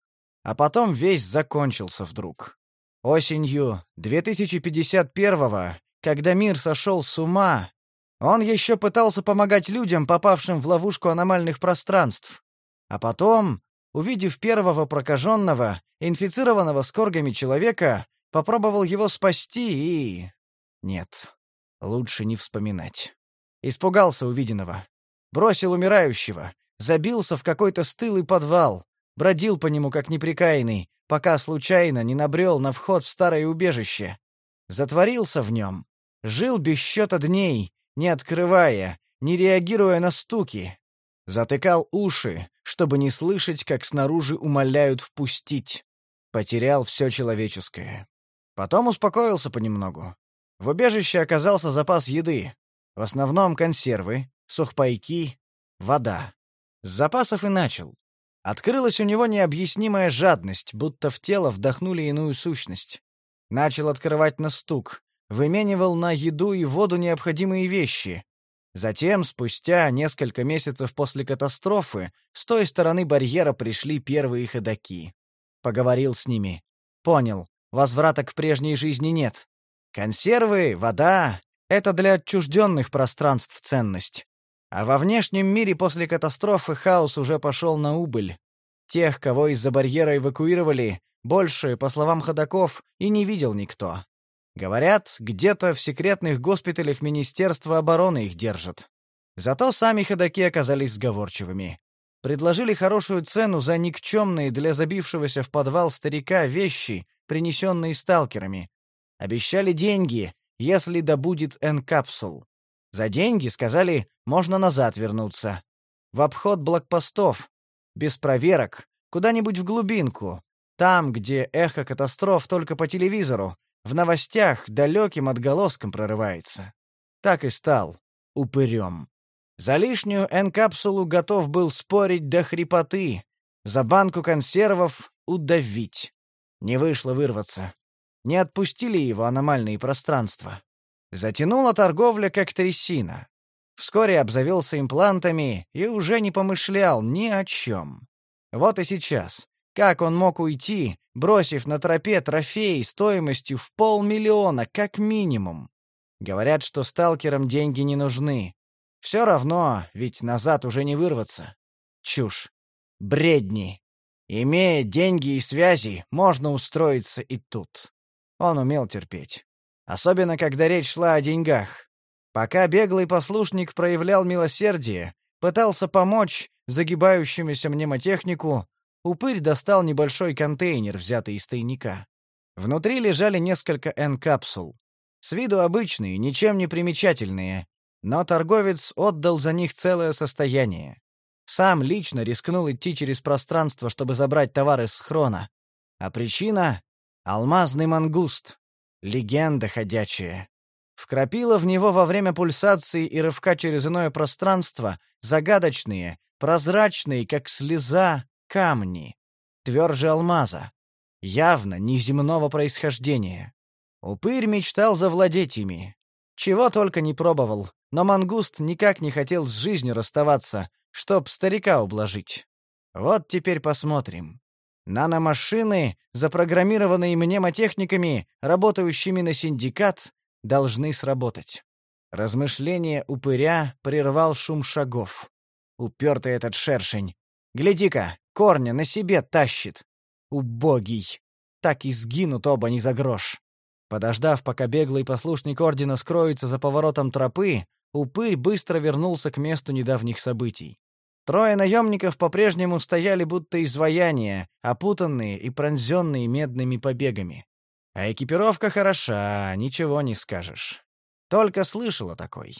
а потом весь закончился вдруг. Осенью 2051-го, когда мир сошел с ума, он еще пытался помогать людям, попавшим в ловушку аномальных пространств. А потом, увидев первого прокаженного, инфицированного скоргами человека, попробовал его спасти и... Нет, лучше не вспоминать. Испугался увиденного. Бросил умирающего, забился в какой-то стылый подвал, бродил по нему как неприкаянный, пока случайно не набрел на вход в старое убежище. Затворился в нем, жил без счета дней, не открывая, не реагируя на стуки. Затыкал уши, чтобы не слышать, как снаружи умоляют впустить. Потерял все человеческое. Потом успокоился понемногу. В убежище оказался запас еды. В основном консервы, сухпайки, вода. С запасов и начал. Открылась у него необъяснимая жадность, будто в тело вдохнули иную сущность. Начал открывать на стук, выменивал на еду и воду необходимые вещи. Затем, спустя несколько месяцев после катастрофы, с той стороны барьера пришли первые ходаки. Поговорил с ними. Понял, возврата к прежней жизни нет. Консервы, вода — это для отчужденных пространств ценность. А во внешнем мире после катастрофы хаос уже пошел на убыль. Тех, кого из-за барьера эвакуировали, больше, по словам ходаков, и не видел никто. Говорят, где-то в секретных госпиталях Министерства обороны их держат. Зато сами ходаки оказались сговорчивыми. Предложили хорошую цену за никчемные для забившегося в подвал старика вещи, принесенные сталкерами. Обещали деньги, если добудет N-капсул. За деньги, сказали, можно назад вернуться. В обход блокпостов. Без проверок. Куда-нибудь в глубинку. Там, где эхо катастроф только по телевизору. В новостях далеким отголоском прорывается. Так и стал. Упырем. За лишнюю N-капсулу готов был спорить до хрипоты. За банку консервов удавить. Не вышло вырваться. Не отпустили его аномальные пространства. Затянула торговля как трясина. Вскоре обзавелся имплантами и уже не помышлял ни о чем. Вот и сейчас. Как он мог уйти, бросив на тропе трофей стоимостью в полмиллиона, как минимум? Говорят, что сталкерам деньги не нужны. Все равно, ведь назад уже не вырваться. Чушь. Бредни. Имея деньги и связи, можно устроиться и тут. Он умел терпеть. Особенно, когда речь шла о деньгах. Пока беглый послушник проявлял милосердие, пытался помочь загибающемуся мнемотехнику, упырь достал небольшой контейнер, взятый из тайника. Внутри лежали несколько N-капсул. С виду обычные, ничем не примечательные, но торговец отдал за них целое состояние. Сам лично рискнул идти через пространство, чтобы забрать товары с хрона. А причина — алмазный мангуст. Легенда ходячая. Вкрапила в него во время пульсации и рывка через иное пространство загадочные, прозрачные, как слеза, камни. Тверже алмаза. Явно неземного происхождения. Упырь мечтал завладеть ими. Чего только не пробовал, но мангуст никак не хотел с жизнью расставаться, чтоб старика ублажить. Вот теперь посмотрим. Наномашины, запрограммированные мнемотехниками, работающими на синдикат, должны сработать. Размышление упыря прервал шум шагов. Упертый этот шершень. Гляди-ка, корня на себе тащит. Убогий. Так и сгинут оба не за грош. Подождав, пока беглый послушник ордена скроется за поворотом тропы, упырь быстро вернулся к месту недавних событий. Трое наемников по-прежнему стояли будто изваяния, опутанные и пронзенные медными побегами. А экипировка хороша, ничего не скажешь. Только слышал о такой.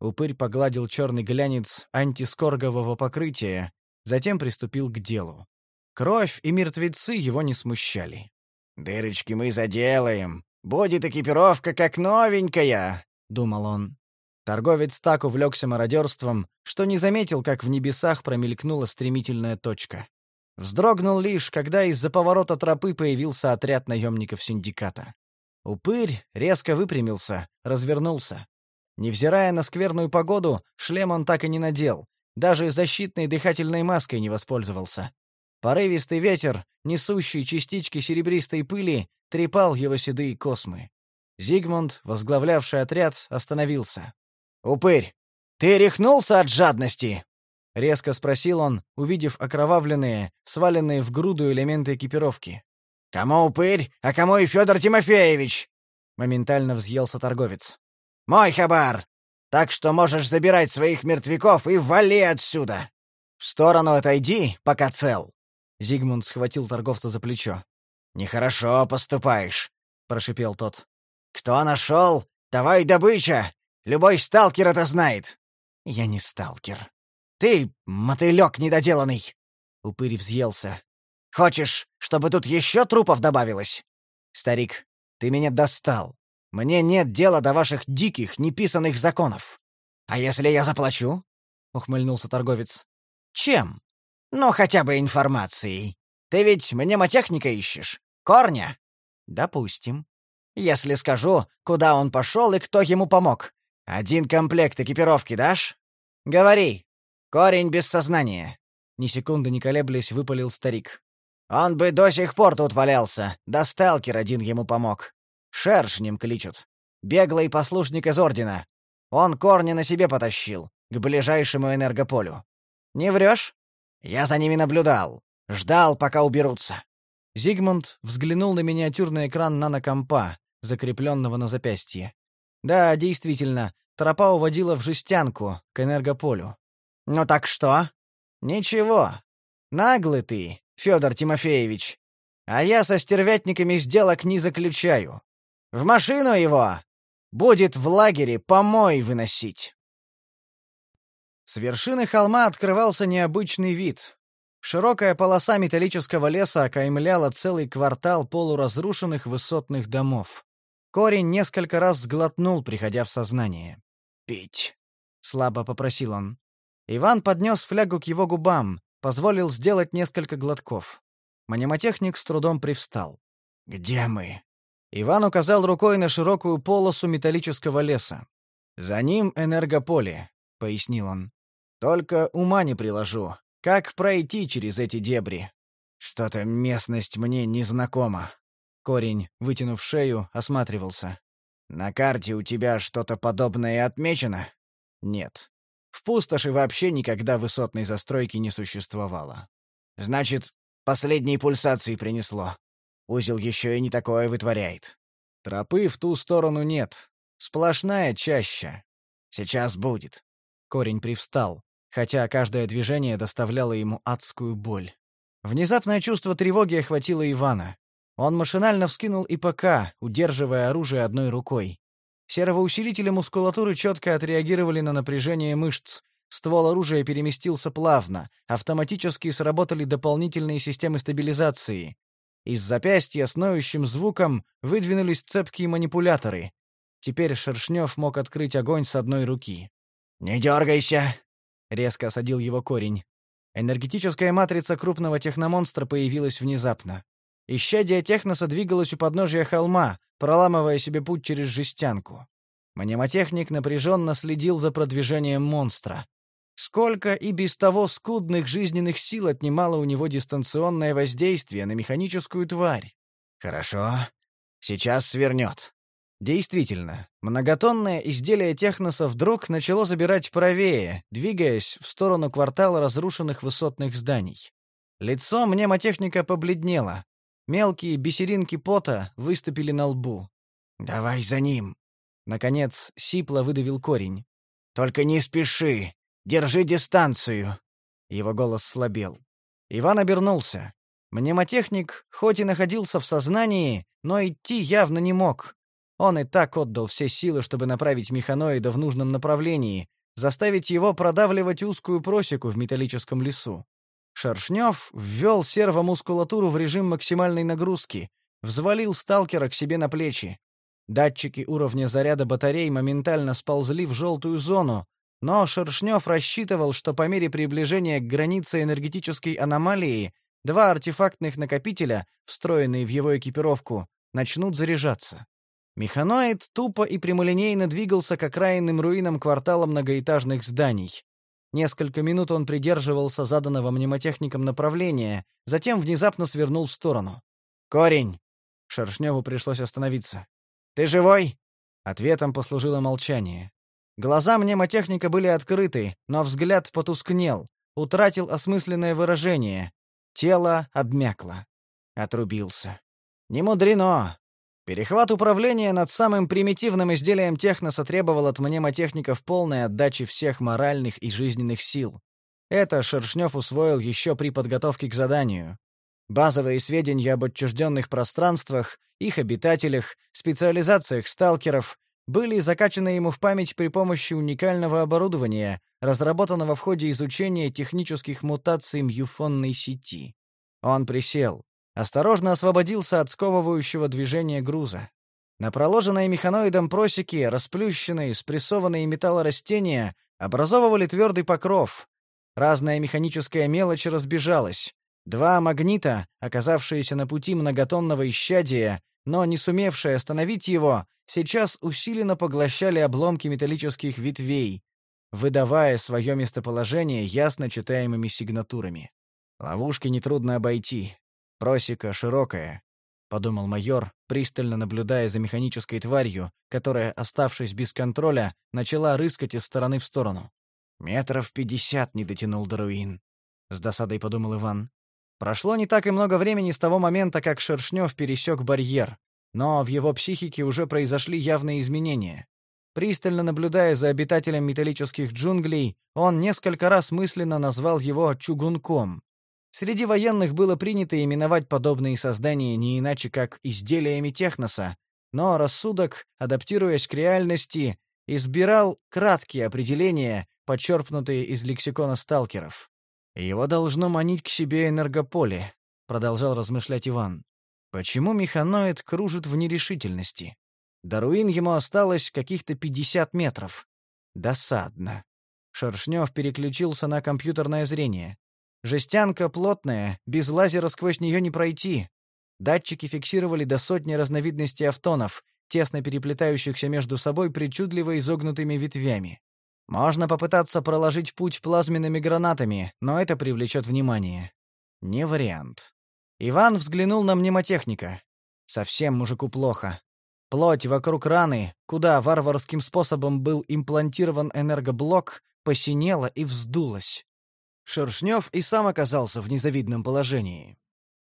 Упырь погладил черный глянец антискоргового покрытия, затем приступил к делу. Кровь и мертвецы его не смущали. «Дырочки мы заделаем. Будет экипировка как новенькая», — думал он. Торговец так увлекся мародерством, что не заметил, как в небесах промелькнула стремительная точка. Вздрогнул лишь, когда из-за поворота тропы появился отряд наемников синдиката. Упырь резко выпрямился, развернулся. Невзирая на скверную погоду, шлем он так и не надел, даже защитной дыхательной маской не воспользовался. Порывистый ветер, несущий частички серебристой пыли, трепал его седые космы. Зигмунд, возглавлявший отряд, остановился. «Упырь, ты рехнулся от жадности?» — резко спросил он, увидев окровавленные, сваленные в груду элементы экипировки. «Кому упырь, а кому и Федор Тимофеевич?» — моментально взъелся торговец. «Мой хабар! Так что можешь забирать своих мертвяков и вали отсюда! В сторону отойди, пока цел!» Зигмунд схватил торговца за плечо. «Нехорошо поступаешь», — прошипел тот. «Кто нашел? Давай добыча! Любой сталкер это знает!» «Я не сталкер. Ты мотылек недоделанный!» Упырь взъелся. «Хочешь, чтобы тут еще трупов добавилось?» «Старик, ты меня достал. Мне нет дела до ваших диких, неписанных законов. А если я заплачу?» — ухмыльнулся торговец. «Чем?» «Ну, хотя бы информацией. Ты ведь мнемотехника ищешь? Корня?» «Допустим. Если скажу, куда он пошел и кто ему помог. Один комплект экипировки дашь?» «Говори. Корень без сознания». Ни секунды не колеблясь, выпалил старик. «Он бы до сих пор тут валялся, да сталкер один ему помог. Шершнем кличут. Беглый послушник из Ордена. Он корни на себе потащил, к ближайшему энергополю. Не врешь? Я за ними наблюдал. Ждал, пока уберутся. Зигмунд взглянул на миниатюрный экран нанокомпа, закрепленного на запястье. Да, действительно, тропа уводила в жестянку, к энергополю. «Ну так что?» «Ничего. Наглый ты, Федор Тимофеевич. А я со стервятниками сделок не заключаю. В машину его! Будет в лагере помой выносить!» С вершины холма открывался необычный вид. Широкая полоса металлического леса окаймляла целый квартал полуразрушенных высотных домов. Корень несколько раз сглотнул, приходя в сознание. «Пить!» — слабо попросил он. Иван поднес флягу к его губам, позволил сделать несколько глотков. Мнемотехник с трудом привстал. «Где мы?» Иван указал рукой на широкую полосу металлического леса. «За ним энергополе», — пояснил он. «Только ума не приложу. Как пройти через эти дебри?» «Что-то местность мне незнакома». Корень, вытянув шею, осматривался. «На карте у тебя что-то подобное отмечено?» «Нет. В пустоши вообще никогда высотной застройки не существовало». «Значит, последней пульсации принесло. Узел еще и не такое вытворяет. Тропы в ту сторону нет. Сплошная чаща. Сейчас будет. Корень привстал, хотя каждое движение доставляло ему адскую боль. Внезапное чувство тревоги охватило Ивана. Он машинально вскинул ИПК, удерживая оружие одной рукой. Сервоусилители мускулатуры четко отреагировали на напряжение мышц. Ствол оружия переместился плавно, автоматически сработали дополнительные системы стабилизации. Из запястья с ноющим звуком выдвинулись цепкие манипуляторы. Теперь Шершнев мог открыть огонь с одной руки. «Не дергайся!» — резко осадил его корень. Энергетическая матрица крупного техномонстра появилась внезапно. Исчадие техноса двигалось у подножия холма, проламывая себе путь через жестянку. Мнемотехник напряженно следил за продвижением монстра. Сколько и без того скудных жизненных сил отнимало у него дистанционное воздействие на механическую тварь. Хорошо. Сейчас свернет. Действительно, многотонное изделие техноса вдруг начало забирать правее, двигаясь в сторону квартала разрушенных высотных зданий. Лицо мнемотехника побледнело. Мелкие бисеринки пота выступили на лбу. «Давай за ним!» Наконец, сипло выдавил корень. «Только не спеши! Держи дистанцию!» Его голос слабел. Иван обернулся. Мнемотехник, хоть и находился в сознании, но идти явно не мог. Он и так отдал все силы, чтобы направить механоида в нужном направлении, заставить его продавливать узкую просеку в металлическом лесу. Шершнев ввел сервомускулатуру в режим максимальной нагрузки, взвалил сталкера к себе на плечи. Датчики уровня заряда батарей моментально сползли в желтую зону, но Шершнев рассчитывал, что по мере приближения к границе энергетической аномалии два артефактных накопителя, встроенные в его экипировку, начнут заряжаться. Механоид тупо и прямолинейно двигался к окраинным руинам квартала многоэтажных зданий. Несколько минут он придерживался заданного мнемотехником направления, затем внезапно свернул в сторону. «Корень!» Шершневу пришлось остановиться. «Ты живой?» Ответом послужило молчание. Глаза мнемотехника были открыты, но взгляд потускнел, утратил осмысленное выражение. Тело обмякло. Отрубился. Не мудрено. Перехват управления над самым примитивным изделием техноса требовал от мнемотехников полной отдачи всех моральных и жизненных сил. Это Шершнев усвоил еще при подготовке к заданию. Базовые сведения об отчужденных пространствах, их обитателях, специализациях сталкеров были закачаны ему в память при помощи уникального оборудования, разработанного в ходе изучения технических мутаций мюфонной сети. Он присел. Осторожно освободился от сковывающего движения груза. На проложенной механоидом просеке расплющенные, спрессованные металлорастения образовывали твердый покров. Разная механическая мелочь разбежалась. Два магнита, оказавшиеся на пути многотонного исчадия, но не сумевшие остановить его, сейчас усиленно поглощали обломки металлических ветвей, выдавая свое местоположение ясно читаемыми сигнатурами. Ловушки нетрудно обойти. Просека широкая, — подумал майор, пристально наблюдая за механической тварью, которая, оставшись без контроля, начала рыскать из стороны в сторону. «Метров пятьдесят не дотянул до руин», — с досадой подумал Иван. Прошло не так и много времени с того момента, как Шершнев пересек барьер, но в его психике уже произошли явные изменения. Пристально наблюдая за обитателем металлических джунглей, он несколько раз мысленно назвал его «чугунком», Среди военных было принято именовать подобные создания не иначе как изделиями техноса, но рассудок, адаптируясь к реальности, избирал краткие определения, подчерпнутые из лексикона сталкеров. «Его должно манить к себе энергополе», — продолжал размышлять Иван. «Почему механоид кружит в нерешительности? До руин ему осталось каких-то 50 метров. Досадно». Шершнев переключился на компьютерное зрение. Жестянка плотная, без лазера сквозь нее не пройти. Датчики фиксировали до сотни разновидностей автонов, тесно переплетающихся между собой причудливо изогнутыми ветвями. Можно попытаться проложить путь плазменными гранатами, но это привлечет внимание. Не вариант. Иван взглянул на мнемотехника. Совсем мужику плохо. Плоть вокруг раны, куда варварским способом был имплантирован энергоблок, посинела и вздулась. Шершнев и сам оказался в незавидном положении.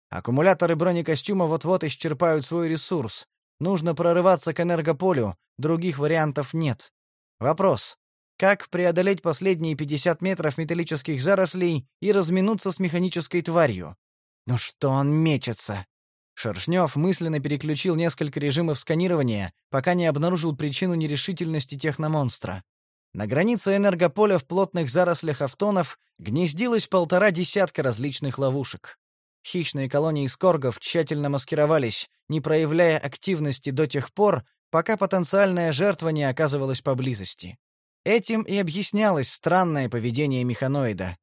Аккумуляторы бронекостюма вот-вот исчерпают свой ресурс. Нужно прорываться к энергополю, других вариантов нет. Вопрос. Как преодолеть последние 50 метров металлических зарослей и разминуться с механической тварью? Ну что он мечется? Шершнев мысленно переключил несколько режимов сканирования, пока не обнаружил причину нерешительности техномонстра. На границе энергополя в плотных зарослях автонов гнездилось полтора десятка различных ловушек. Хищные колонии скоргов тщательно маскировались, не проявляя активности до тех пор, пока потенциальная жертва не оказывалась поблизости. Этим и объяснялось странное поведение механоида.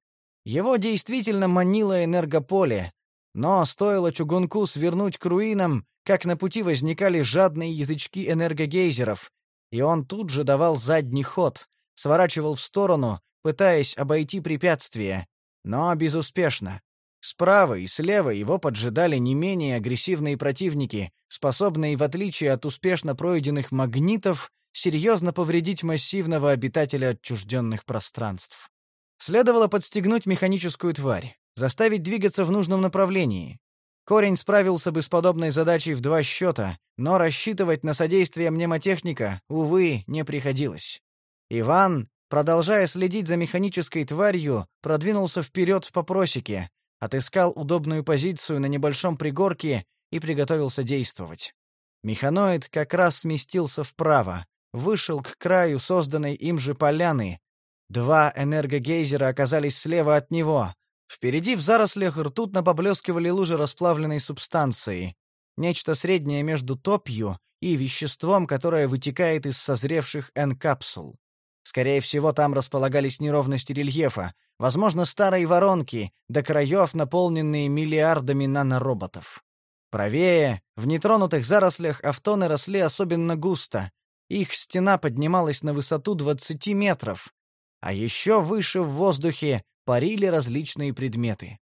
Его действительно манило энергополе, но стоило чугунку свернуть к руинам, как на пути возникали жадные язычки энергогейзеров, и он тут же давал задний ход, сворачивал в сторону, пытаясь обойти препятствие, но безуспешно. Справа и слева его поджидали не менее агрессивные противники, способные, в отличие от успешно пройденных магнитов, серьезно повредить массивного обитателя отчужденных пространств. Следовало подстегнуть механическую тварь, заставить двигаться в нужном направлении. Корень справился бы с подобной задачей в два счета, но рассчитывать на содействие мнемотехника, увы, не приходилось. Иван, продолжая следить за механической тварью, продвинулся вперед по просеке, отыскал удобную позицию на небольшом пригорке и приготовился действовать. Механоид как раз сместился вправо, вышел к краю созданной им же поляны. Два энергогейзера оказались слева от него. Впереди в зарослях ртутно поблескивали лужи расплавленной субстанции. Нечто среднее между топью и веществом, которое вытекает из созревших N-капсул. Скорее всего, там располагались неровности рельефа, возможно, старые воронки, до краев наполненные миллиардами нанороботов. Правее, в нетронутых зарослях автоны росли особенно густо. Их стена поднималась на высоту 20 метров. А еще выше в воздухе парили различные предметы.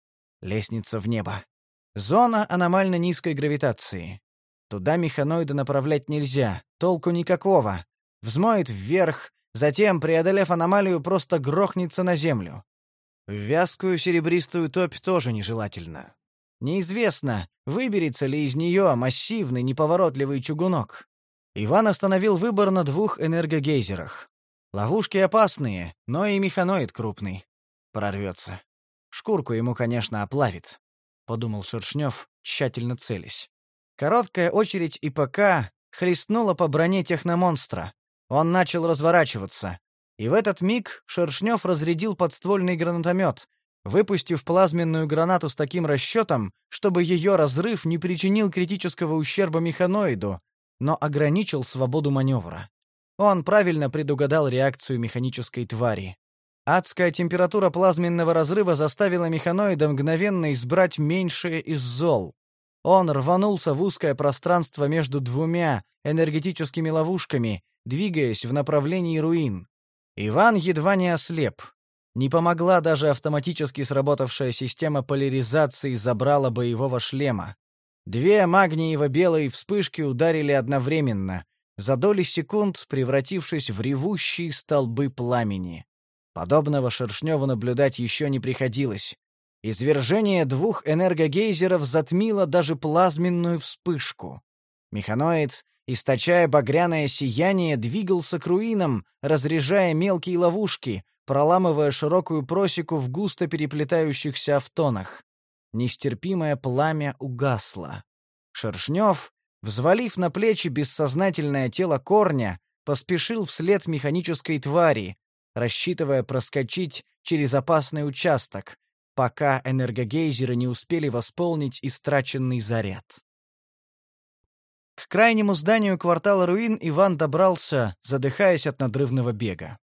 Лестница в небо. Зона аномально низкой гравитации. Туда механоида направлять нельзя, толку никакого. Взмоет вверх, затем, преодолев аномалию, просто грохнется на землю. В вязкую серебристую топь тоже нежелательно. Неизвестно, выберется ли из нее массивный неповоротливый чугунок. Иван остановил выбор на двух энергогейзерах. Ловушки опасные, но и механоид крупный. Прорвется. Шкурку ему, конечно, оплавит, — подумал Шершнев, тщательно целясь. Короткая очередь ИПК хлестнула по броне техномонстра. Он начал разворачиваться. И в этот миг Шершнев разрядил подствольный гранатомет, выпустив плазменную гранату с таким расчетом, чтобы ее разрыв не причинил критического ущерба механоиду, но ограничил свободу маневра. Он правильно предугадал реакцию механической твари. Адская температура плазменного разрыва заставила механоида мгновенно избрать меньшее из зол. Он рванулся в узкое пространство между двумя энергетическими ловушками, двигаясь в направлении руин. Иван едва не ослеп. Не помогла даже автоматически сработавшая система поляризации забрала боевого шлема. Две магниево-белые вспышки ударили одновременно, за доли секунд превратившись в ревущие столбы пламени. Подобного Шершневу наблюдать еще не приходилось. Извержение двух энергогейзеров затмило даже плазменную вспышку. Механоид, источая багряное сияние, двигался к руинам, разряжая мелкие ловушки, проламывая широкую просеку в густо переплетающихся автонах. Нестерпимое пламя угасло. Шершнев, взвалив на плечи бессознательное тело корня, поспешил вслед механической твари, рассчитывая проскочить через опасный участок, пока энергогейзеры не успели восполнить истраченный заряд. К крайнему зданию квартала руин Иван добрался, задыхаясь от надрывного бега.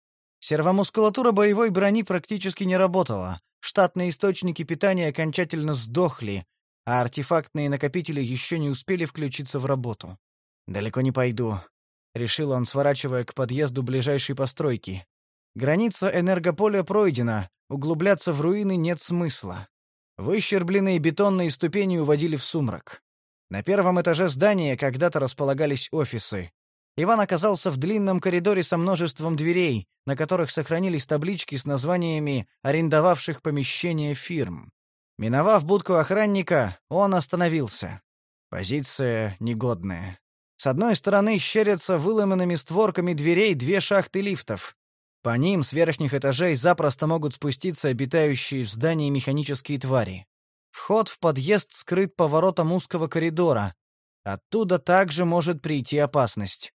Сервомускулатура боевой брони практически не работала, штатные источники питания окончательно сдохли, а артефактные накопители еще не успели включиться в работу. «Далеко не пойду», — решил он, сворачивая к подъезду ближайшей постройки. «Граница энергополя пройдена, углубляться в руины нет смысла». Выщербленные бетонные ступени уводили в сумрак. На первом этаже здания когда-то располагались офисы. Иван оказался в длинном коридоре со множеством дверей, на которых сохранились таблички с названиями арендовавших помещения фирм. Миновав будку охранника, он остановился. Позиция негодная. С одной стороны щерятся выломанными створками дверей две шахты лифтов. По ним с верхних этажей запросто могут спуститься обитающие в здании механические твари. Вход в подъезд скрыт поворотом узкого коридора. Оттуда также может прийти опасность.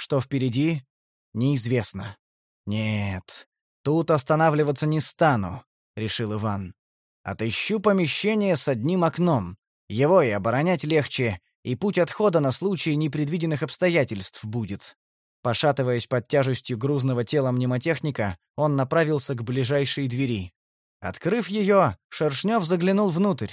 Что впереди? Неизвестно. Нет, тут останавливаться не стану, решил Иван. Отыщу помещение с одним окном. Его и оборонять легче, и путь отхода на случай непредвиденных обстоятельств будет. Пошатываясь под тяжестью грузного тела мнемотехника, он направился к ближайшей двери. Открыв ее, Шершнев заглянул внутрь.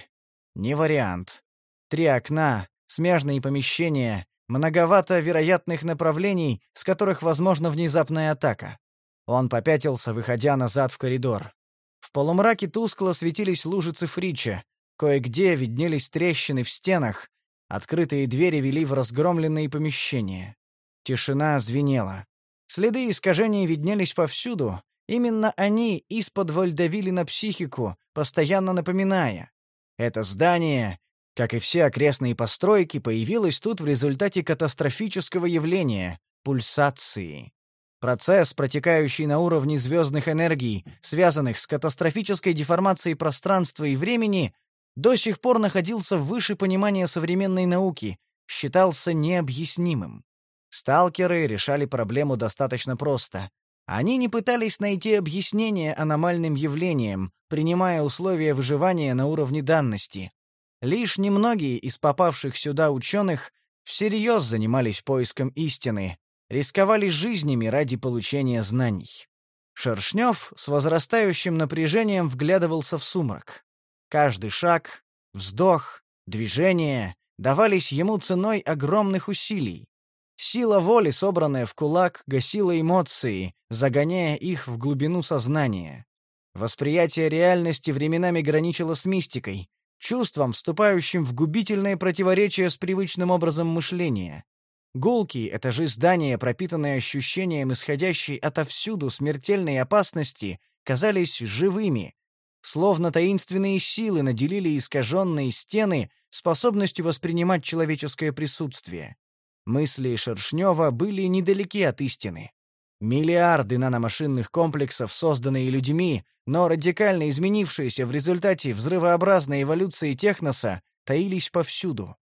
Не вариант. Три окна, смежные помещения, многовато вероятных направлений, с которых возможна внезапная атака. Он попятился, выходя назад в коридор. В полумраке тускло светились лужицы фрича, кое-где виднелись трещины в стенах, открытые двери вели в разгромленные помещения. Тишина звенела. Следы искажений виднелись повсюду, Именно они из-под давили на психику, постоянно напоминая. Это здание, как и все окрестные постройки, появилось тут в результате катастрофического явления — пульсации. Процесс, протекающий на уровне звездных энергий, связанных с катастрофической деформацией пространства и времени, до сих пор находился выше понимания современной науки, считался необъяснимым. Сталкеры решали проблему достаточно просто. Они не пытались найти объяснение аномальным явлениям, принимая условия выживания на уровне данности. Лишь немногие из попавших сюда ученых всерьез занимались поиском истины, рисковали жизнями ради получения знаний. Шершнев с возрастающим напряжением вглядывался в сумрак. Каждый шаг, вздох, движение давались ему ценой огромных усилий. Сила воли, собранная в кулак, гасила эмоции, загоняя их в глубину сознания. Восприятие реальности временами граничило с мистикой, чувством, вступающим в губительное противоречие с привычным образом мышления. Гулкие этажи здания, пропитанные ощущением исходящей отовсюду смертельной опасности, казались живыми, словно таинственные силы наделили искаженные стены способностью воспринимать человеческое присутствие. Мысли Шершнева были недалеки от истины. Миллиарды наномашинных комплексов, созданные людьми, но радикально изменившиеся в результате взрывообразной эволюции техноса, таились повсюду.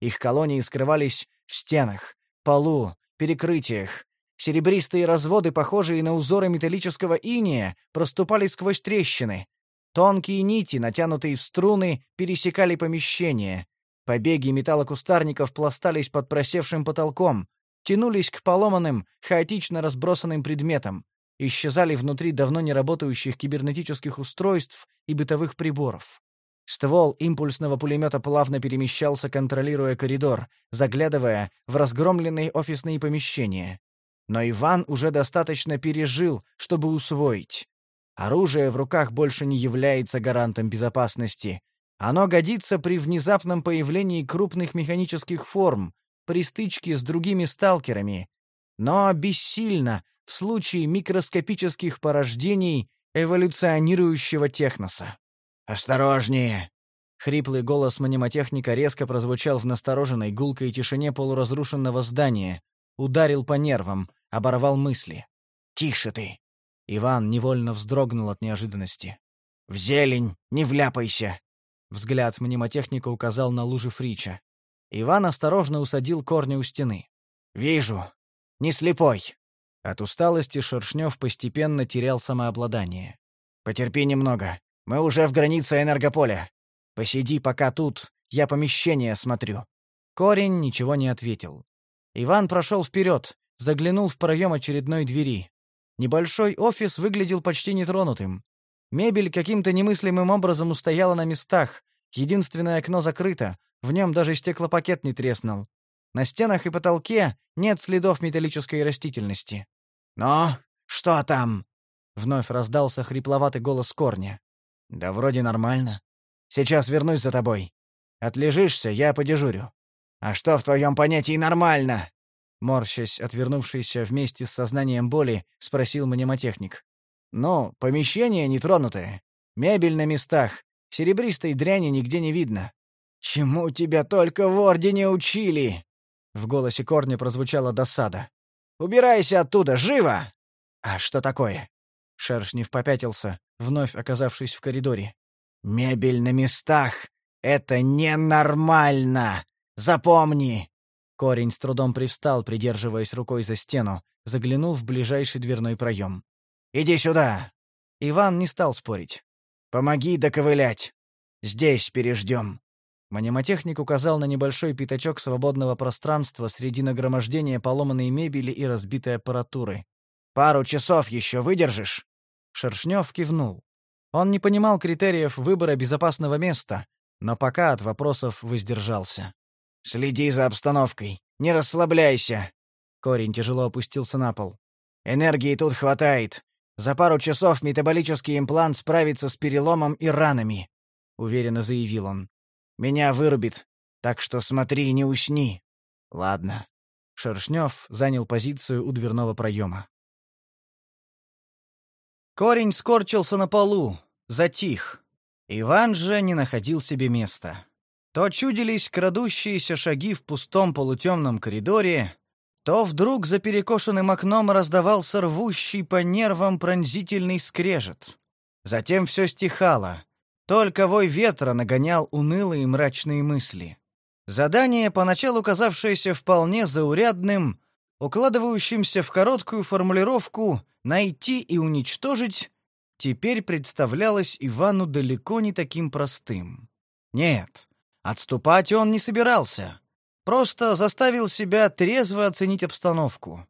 Их колонии скрывались в стенах, полу, перекрытиях. Серебристые разводы, похожие на узоры металлического иния, проступали сквозь трещины. Тонкие нити, натянутые в струны, пересекали помещение. Побеги металлокустарников пластались под просевшим потолком, тянулись к поломанным, хаотично разбросанным предметам, исчезали внутри давно не работающих кибернетических устройств и бытовых приборов. Ствол импульсного пулемета плавно перемещался, контролируя коридор, заглядывая в разгромленные офисные помещения. Но Иван уже достаточно пережил, чтобы усвоить. Оружие в руках больше не является гарантом безопасности. Оно годится при внезапном появлении крупных механических форм, при стычке с другими сталкерами, но бессильно в случае микроскопических порождений эволюционирующего техноса. «Осторожнее!» Хриплый голос манимотехника резко прозвучал в настороженной гулкой тишине полуразрушенного здания, ударил по нервам, оборвал мысли. «Тише ты!» Иван невольно вздрогнул от неожиданности. «В зелень! Не вляпайся!» Взгляд мнемотехника указал на лужи Фрича. Иван осторожно усадил корни у стены. «Вижу. Не слепой». От усталости Шершнев постепенно терял самообладание. «Потерпи немного. Мы уже в границе энергополя. Посиди пока тут, я помещение смотрю». Корень ничего не ответил. Иван прошел вперед, заглянул в проем очередной двери. Небольшой офис выглядел почти нетронутым. Мебель каким-то немыслимым образом устояла на местах, единственное окно закрыто, в нем даже стеклопакет не треснул. На стенах и потолке нет следов металлической растительности. «Но что там?» — вновь раздался хрипловатый голос корня. «Да вроде нормально. Сейчас вернусь за тобой. Отлежишься, я подежурю». «А что в твоем понятии нормально?» Морщась, отвернувшийся вместе с сознанием боли, спросил мнемотехник. Но помещение нетронутое. Мебель на местах. Серебристой дряни нигде не видно. Чему тебя только в Ордене учили?» В голосе Корня прозвучала досада. «Убирайся оттуда, живо!» «А что такое?» Шершнев попятился, вновь оказавшись в коридоре. «Мебель на местах! Это ненормально! Запомни!» Корень с трудом привстал, придерживаясь рукой за стену, заглянул в ближайший дверной проем. Иди сюда!» Иван не стал спорить. «Помоги доковылять. Здесь переждем». Манимотехник указал на небольшой пятачок свободного пространства среди нагромождения поломанной мебели и разбитой аппаратуры. «Пару часов еще выдержишь?» Шершнев кивнул. Он не понимал критериев выбора безопасного места, но пока от вопросов воздержался. «Следи за обстановкой. Не расслабляйся!» Корень тяжело опустился на пол. «Энергии тут хватает. За пару часов метаболический имплант справится с переломом и ранами, уверенно заявил он. Меня вырубит, так что смотри, не усни. Ладно. Шершнев занял позицию у дверного проема. Корень скорчился на полу, затих. Иван же не находил себе места. То чудились крадущиеся шаги в пустом полутемном коридоре, то вдруг за перекошенным окном раздавался рвущий по нервам пронзительный скрежет. Затем все стихало. Только вой ветра нагонял унылые мрачные мысли. Задание, поначалу казавшееся вполне заурядным, укладывающимся в короткую формулировку «найти и уничтожить», теперь представлялось Ивану далеко не таким простым. Нет, отступать он не собирался. Просто заставил себя трезво оценить обстановку.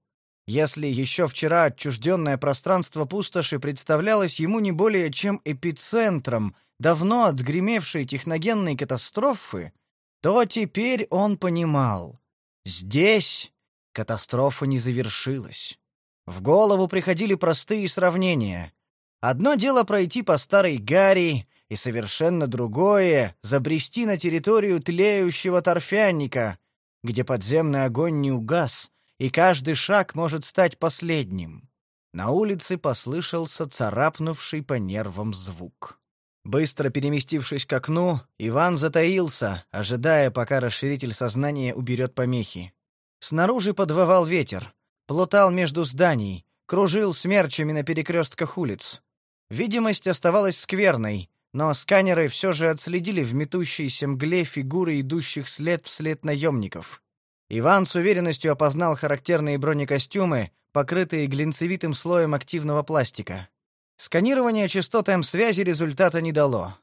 Если еще вчера отчужденное пространство пустоши представлялось ему не более чем эпицентром давно отгремевшей техногенной катастрофы, то теперь он понимал — здесь Катастрофа не завершилась. В голову приходили простые сравнения. Одно дело пройти по старой Гарри, и совершенно другое — забрести на территорию тлеющего торфяника, где подземный огонь не угас, и каждый шаг может стать последним. На улице послышался царапнувший по нервам звук. Быстро переместившись к окну, Иван затаился, ожидая, пока расширитель сознания уберет помехи. Снаружи подвывал ветер, плутал между зданий, кружил смерчами на перекрестках улиц. Видимость оставалась скверной, но сканеры все же отследили в метущейся мгле фигуры идущих след вслед наемников. Иван с уверенностью опознал характерные бронекостюмы, покрытые глинцевитым слоем активного пластика. Сканирование частот М-связи результата не дало.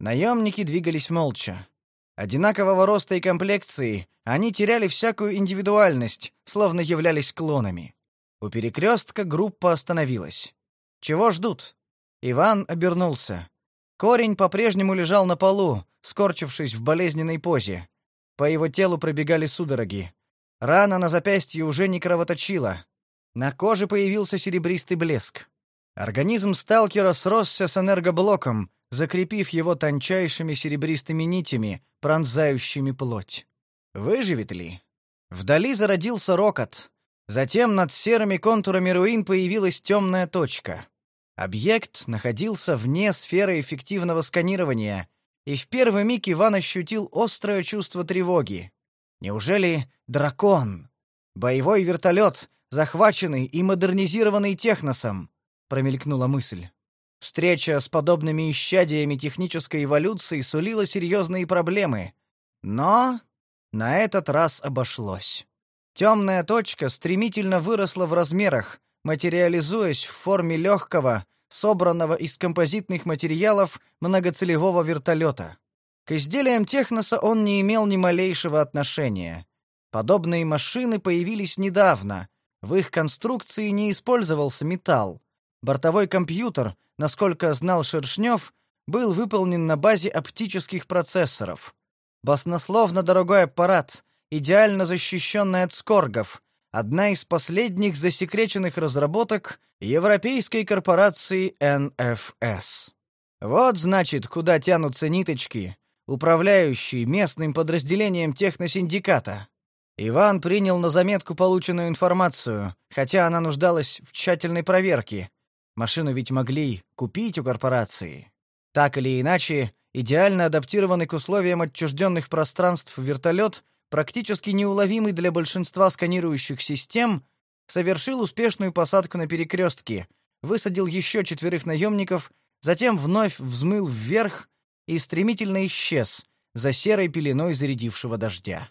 Наемники двигались молча. Одинакового роста и комплекции, они теряли всякую индивидуальность, словно являлись клонами. У перекрестка группа остановилась. Чего ждут? Иван обернулся. Корень по-прежнему лежал на полу, скорчившись в болезненной позе. По его телу пробегали судороги. Рана на запястье уже не кровоточила. На коже появился серебристый блеск. Организм сталкера сросся с энергоблоком, закрепив его тончайшими серебристыми нитями, пронзающими плоть. Выживет ли? Вдали зародился рокот. Затем над серыми контурами руин появилась темная точка. Объект находился вне сферы эффективного сканирования, и в первый миг Иван ощутил острое чувство тревоги. Неужели дракон? Боевой вертолет, захваченный и модернизированный техносом, промелькнула мысль. Встреча с подобными исчадиями технической эволюции сулила серьезные проблемы. Но на этот раз обошлось. Темная точка стремительно выросла в размерах, материализуясь в форме легкого, собранного из композитных материалов многоцелевого вертолета. К изделиям Техноса он не имел ни малейшего отношения. Подобные машины появились недавно. В их конструкции не использовался металл. Бортовой компьютер, насколько знал Шершнев, был выполнен на базе оптических процессоров. Баснословно дорогой аппарат, идеально защищенный от скоргов, одна из последних засекреченных разработок европейской корпорации НФС. Вот значит, куда тянутся ниточки, управляющие местным подразделением техносиндиката. Иван принял на заметку полученную информацию, хотя она нуждалась в тщательной проверке. Машину ведь могли купить у корпорации. Так или иначе, идеально адаптированный к условиям отчужденных пространств вертолет практически неуловимый для большинства сканирующих систем, совершил успешную посадку на перекрестке, высадил еще четверых наемников, затем вновь взмыл вверх и стремительно исчез за серой пеленой зарядившего дождя.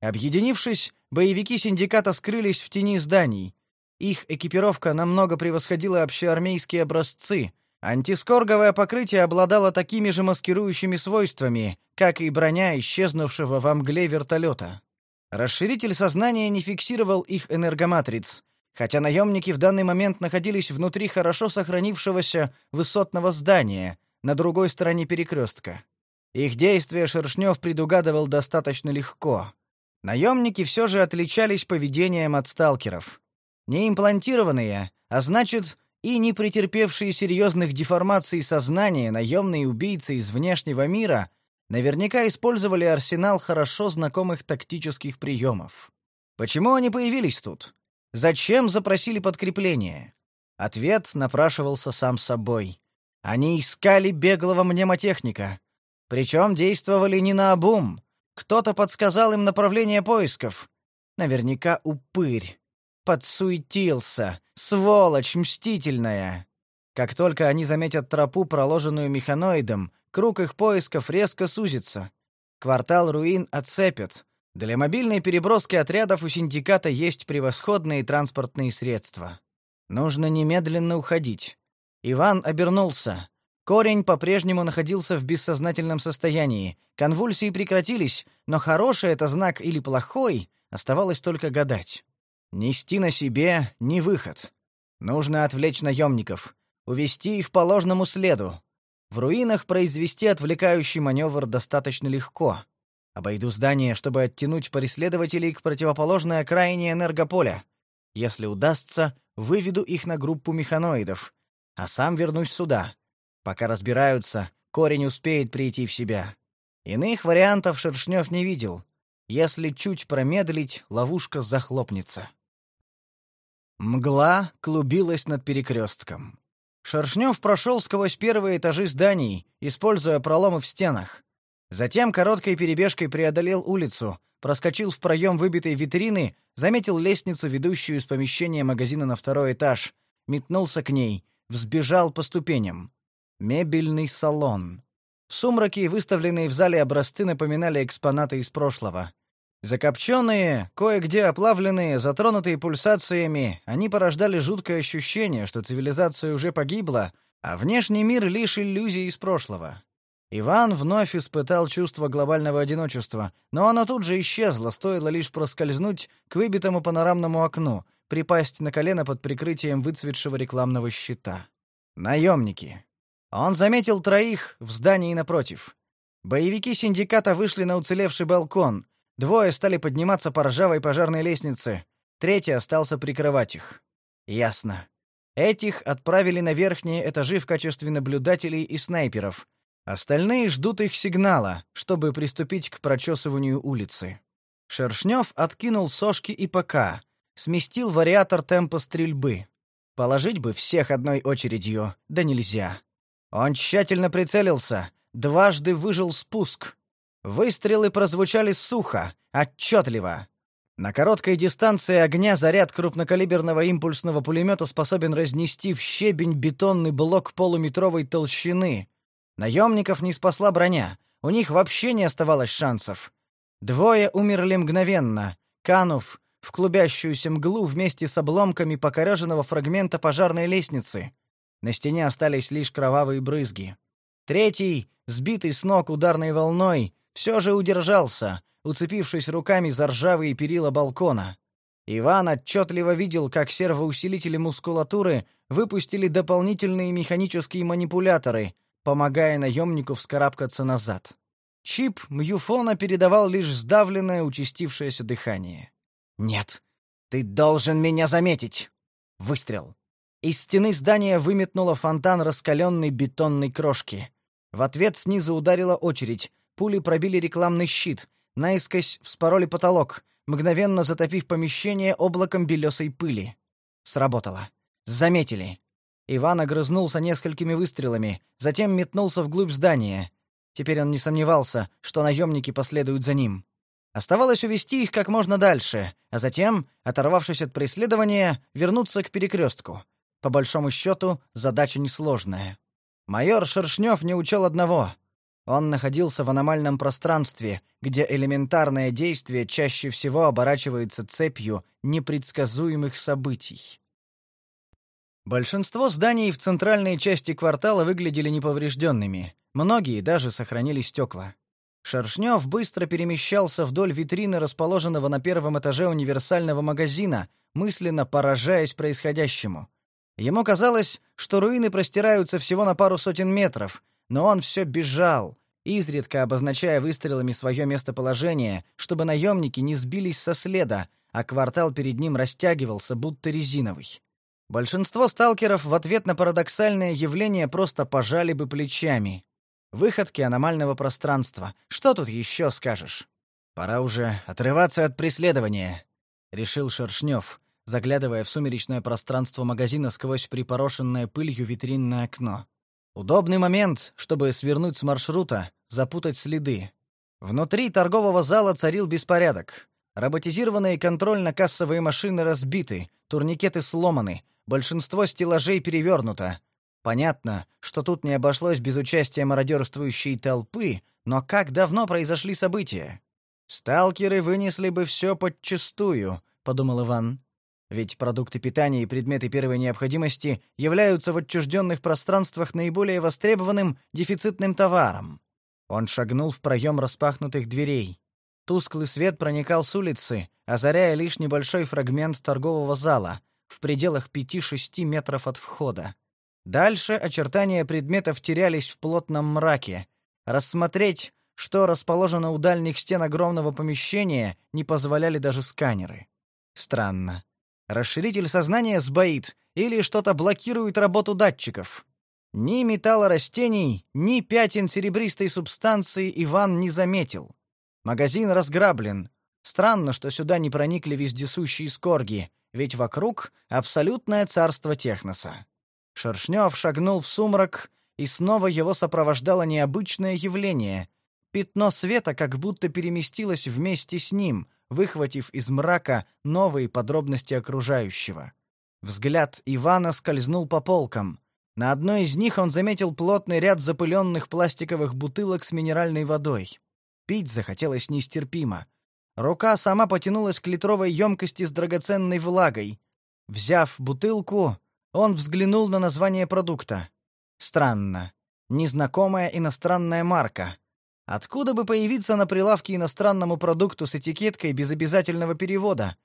Объединившись, боевики синдиката скрылись в тени зданий. Их экипировка намного превосходила общеармейские образцы — Антискорговое покрытие обладало такими же маскирующими свойствами, как и броня исчезнувшего во мгле вертолета. Расширитель сознания не фиксировал их энергоматриц, хотя наемники в данный момент находились внутри хорошо сохранившегося высотного здания на другой стороне перекрестка. Их действия Шершнев предугадывал достаточно легко. Наемники все же отличались поведением от сталкеров. Не имплантированные, а значит, и не претерпевшие серьезных деформаций сознания наемные убийцы из внешнего мира наверняка использовали арсенал хорошо знакомых тактических приемов. Почему они появились тут? Зачем запросили подкрепление? Ответ напрашивался сам собой. Они искали беглого мнемотехника. Причем действовали не на обум. Кто-то подсказал им направление поисков. Наверняка упырь. Подсуетился. Сволочь мстительная. Как только они заметят тропу, проложенную механоидом, круг их поисков резко сузится. Квартал руин отцепят. Для мобильной переброски отрядов у синдиката есть превосходные транспортные средства. Нужно немедленно уходить. Иван обернулся. Корень по-прежнему находился в бессознательном состоянии. Конвульсии прекратились, но хороший это знак или плохой, оставалось только гадать. Нести на себе — не выход. Нужно отвлечь наемников, увести их по ложному следу. В руинах произвести отвлекающий маневр достаточно легко. Обойду здание, чтобы оттянуть преследователей к противоположной окраине энергополя. Если удастся, выведу их на группу механоидов, а сам вернусь сюда. Пока разбираются, корень успеет прийти в себя. Иных вариантов Шершнев не видел. Если чуть промедлить, ловушка захлопнется. Мгла клубилась над перекрестком. Шершнев прошел сквозь первые этажи зданий, используя проломы в стенах. Затем короткой перебежкой преодолел улицу, проскочил в проем выбитой витрины, заметил лестницу, ведущую из помещения магазина на второй этаж, метнулся к ней, взбежал по ступеням. Мебельный салон. В сумраке выставленные в зале образцы напоминали экспонаты из прошлого. Закопченные, кое-где оплавленные, затронутые пульсациями, они порождали жуткое ощущение, что цивилизация уже погибла, а внешний мир лишь иллюзии из прошлого. Иван вновь испытал чувство глобального одиночества, но оно тут же исчезло, стоило лишь проскользнуть к выбитому панорамному окну, припасть на колено под прикрытием выцветшего рекламного щита. Наемники. Он заметил троих в здании напротив. Боевики синдиката вышли на уцелевший балкон. Двое стали подниматься по ржавой пожарной лестнице. Третий остался прикрывать их. Ясно. Этих отправили на верхние этажи в качестве наблюдателей и снайперов. Остальные ждут их сигнала, чтобы приступить к прочесыванию улицы. Шершнев откинул сошки и ПК, сместил вариатор темпа стрельбы. Положить бы всех одной очередью, да нельзя. Он тщательно прицелился, дважды выжил спуск. Выстрелы прозвучали сухо, отчетливо. На короткой дистанции огня заряд крупнокалиберного импульсного пулемета способен разнести в щебень бетонный блок полуметровой толщины, Наемников не спасла броня. У них вообще не оставалось шансов. Двое умерли мгновенно, канув в клубящуюся мглу вместе с обломками покореженного фрагмента пожарной лестницы. На стене остались лишь кровавые брызги. Третий, сбитый с ног ударной волной, все же удержался, уцепившись руками за ржавые перила балкона. Иван отчетливо видел, как сервоусилители мускулатуры выпустили дополнительные механические манипуляторы — помогая наемнику вскарабкаться назад. Чип Мьюфона передавал лишь сдавленное, участившееся дыхание. «Нет, ты должен меня заметить!» Выстрел. Из стены здания выметнуло фонтан раскаленной бетонной крошки. В ответ снизу ударила очередь. Пули пробили рекламный щит. Наискось вспороли потолок, мгновенно затопив помещение облаком белесой пыли. Сработало. Заметили. Иван огрызнулся несколькими выстрелами, затем метнулся вглубь здания. Теперь он не сомневался, что наемники последуют за ним. Оставалось увести их как можно дальше, а затем, оторвавшись от преследования, вернуться к перекрестку. По большому счету, задача несложная. Майор Шершнев не учел одного. Он находился в аномальном пространстве, где элементарное действие чаще всего оборачивается цепью непредсказуемых событий. Большинство зданий в центральной части квартала выглядели неповрежденными. Многие даже сохранили стекла. Шершнев быстро перемещался вдоль витрины, расположенного на первом этаже универсального магазина, мысленно поражаясь происходящему. Ему казалось, что руины простираются всего на пару сотен метров, но он все бежал, изредка обозначая выстрелами свое местоположение, чтобы наемники не сбились со следа, а квартал перед ним растягивался, будто резиновый. Большинство сталкеров в ответ на парадоксальное явление просто пожали бы плечами. Выходки аномального пространства. Что тут еще скажешь? Пора уже отрываться от преследования, решил Шершнев, заглядывая в сумеречное пространство магазина сквозь припорошенное пылью витринное окно. Удобный момент, чтобы свернуть с маршрута, запутать следы. Внутри торгового зала царил беспорядок. Роботизированные контрольно-кассовые машины разбиты, турникеты сломаны, Большинство стеллажей перевернуто. Понятно, что тут не обошлось без участия мародерствующей толпы, но как давно произошли события? Сталкеры вынесли бы все подчистую, подумал Иван. Ведь продукты питания и предметы первой необходимости являются в отчужденных пространствах наиболее востребованным дефицитным товаром. Он шагнул в проем распахнутых дверей. Тусклый свет проникал с улицы, озаряя лишь небольшой фрагмент торгового зала, в пределах 5-6 метров от входа. Дальше очертания предметов терялись в плотном мраке. Рассмотреть что расположено у дальних стен огромного помещения, не позволяли даже сканеры. Странно. Расширитель сознания сбоит или что-то блокирует работу датчиков. Ни металла растений, ни пятен серебристой субстанции Иван не заметил. Магазин разграблен. Странно, что сюда не проникли вездесущие скорги, ведь вокруг абсолютное царство техноса. Шершнев шагнул в сумрак, и снова его сопровождало необычное явление. Пятно света как будто переместилось вместе с ним, выхватив из мрака новые подробности окружающего. Взгляд Ивана скользнул по полкам. На одной из них он заметил плотный ряд запыленных пластиковых бутылок с минеральной водой. Пить захотелось нестерпимо. Рука сама потянулась к литровой емкости с драгоценной влагой. Взяв бутылку, он взглянул на название продукта. Странно. Незнакомая иностранная марка. Откуда бы появиться на прилавке иностранному продукту с этикеткой без обязательного перевода?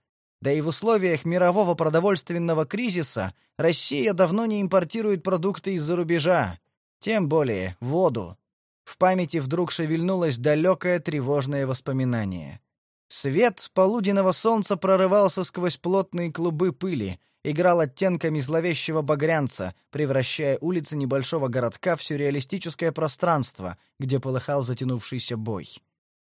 Да и в условиях мирового продовольственного кризиса Россия давно не импортирует продукты из-за рубежа, тем более воду. В памяти вдруг шевельнулось далекое тревожное воспоминание. Свет полуденного солнца прорывался сквозь плотные клубы пыли, играл оттенками зловещего багрянца, превращая улицы небольшого городка в сюрреалистическое пространство, где полыхал затянувшийся бой.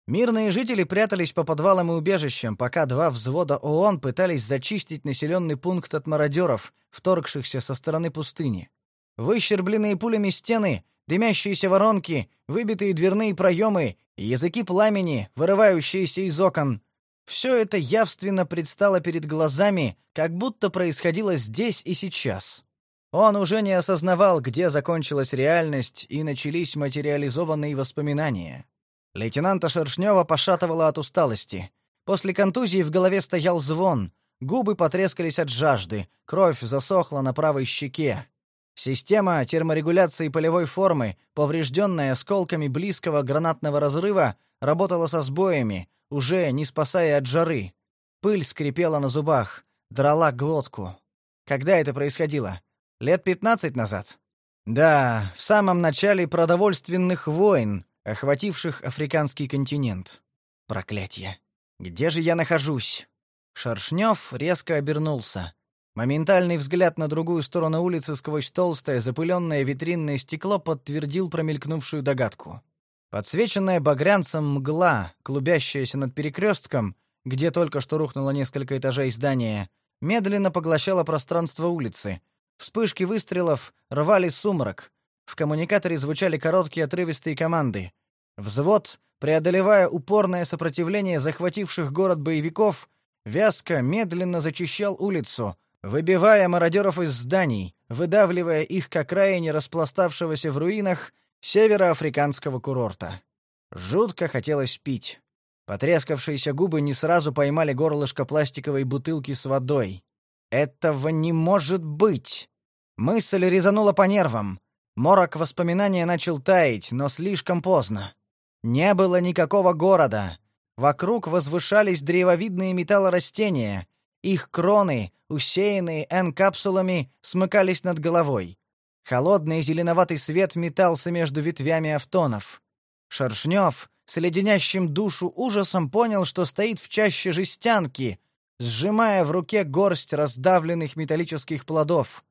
Мирные жители прятались по подвалам и убежищам, пока два взвода ООН пытались зачистить населенный пункт от мародеров, вторгшихся со стороны пустыни. Выщербленные пулями стены, дымящиеся воронки, выбитые дверные проемы, языки пламени, вырывающиеся из окон. Все это явственно предстало перед глазами, как будто происходило здесь и сейчас. Он уже не осознавал, где закончилась реальность и начались материализованные воспоминания. Лейтенанта Шершнева пошатывало от усталости. После контузии в голове стоял звон, губы потрескались от жажды, кровь засохла на правой щеке. Система терморегуляции полевой формы, поврежденная осколками близкого гранатного разрыва, работала со сбоями, уже не спасая от жары. Пыль скрипела на зубах, драла глотку. Когда это происходило? Лет пятнадцать назад? Да, в самом начале продовольственных войн, охвативших африканский континент. Проклятье. Где же я нахожусь? Шаршнев резко обернулся. Моментальный взгляд на другую сторону улицы сквозь толстое запыленное витринное стекло подтвердил промелькнувшую догадку. Подсвеченная багрянцем мгла, клубящаяся над перекрестком, где только что рухнуло несколько этажей здания, медленно поглощала пространство улицы. Вспышки выстрелов рвали сумрак, в коммуникаторе звучали короткие отрывистые команды. Взвод, преодолевая упорное сопротивление захвативших город боевиков, вязко медленно зачищал улицу, выбивая мародеров из зданий, выдавливая их к окраине распластавшегося в руинах североафриканского курорта. Жутко хотелось пить. Потрескавшиеся губы не сразу поймали горлышко пластиковой бутылки с водой. Этого не может быть. Мысль резанула по нервам. Морок воспоминания начал таять, но слишком поздно. Не было никакого города. Вокруг возвышались древовидные металлорастения. Их кроны, усеянные N-капсулами, смыкались над головой. Холодный зеленоватый свет метался между ветвями автонов. Шершнев с леденящим душу ужасом понял, что стоит в чаще жестянки, сжимая в руке горсть раздавленных металлических плодов.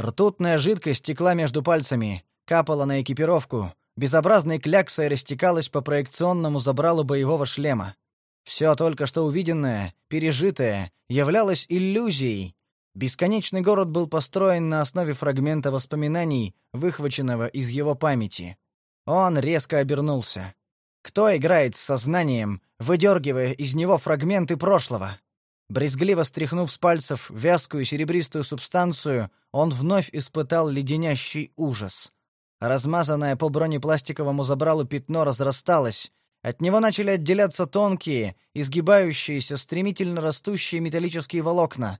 Ртутная жидкость текла между пальцами, капала на экипировку, безобразной кляксой растекалась по проекционному забралу боевого шлема. Все только что увиденное, пережитое, являлось иллюзией. Бесконечный город был построен на основе фрагмента воспоминаний, выхваченного из его памяти. Он резко обернулся. Кто играет с сознанием, выдергивая из него фрагменты прошлого? Брезгливо стряхнув с пальцев вязкую серебристую субстанцию, он вновь испытал леденящий ужас. Размазанное по бронепластиковому забралу пятно разрасталось. От него начали отделяться тонкие, изгибающиеся, стремительно растущие металлические волокна.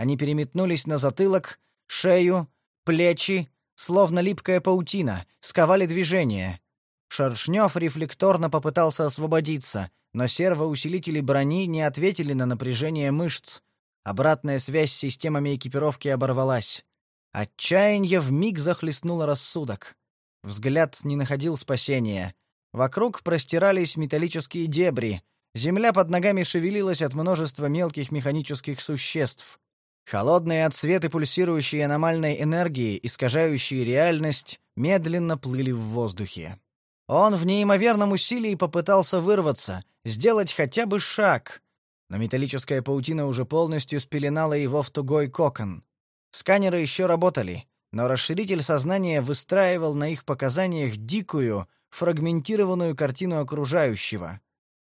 Они переметнулись на затылок, шею, плечи, словно липкая паутина, сковали движение. Шершнев рефлекторно попытался освободиться, но сервоусилители брони не ответили на напряжение мышц. Обратная связь с системами экипировки оборвалась. Отчаяние вмиг захлестнуло рассудок. Взгляд не находил спасения. Вокруг простирались металлические дебри, земля под ногами шевелилась от множества мелких механических существ. Холодные отсветы пульсирующей аномальной энергии, искажающие реальность, медленно плыли в воздухе. Он в неимоверном усилии попытался вырваться, сделать хотя бы шаг, но металлическая паутина уже полностью спеленала его в тугой кокон. Сканеры еще работали, но расширитель сознания выстраивал на их показаниях дикую, фрагментированную картину окружающего.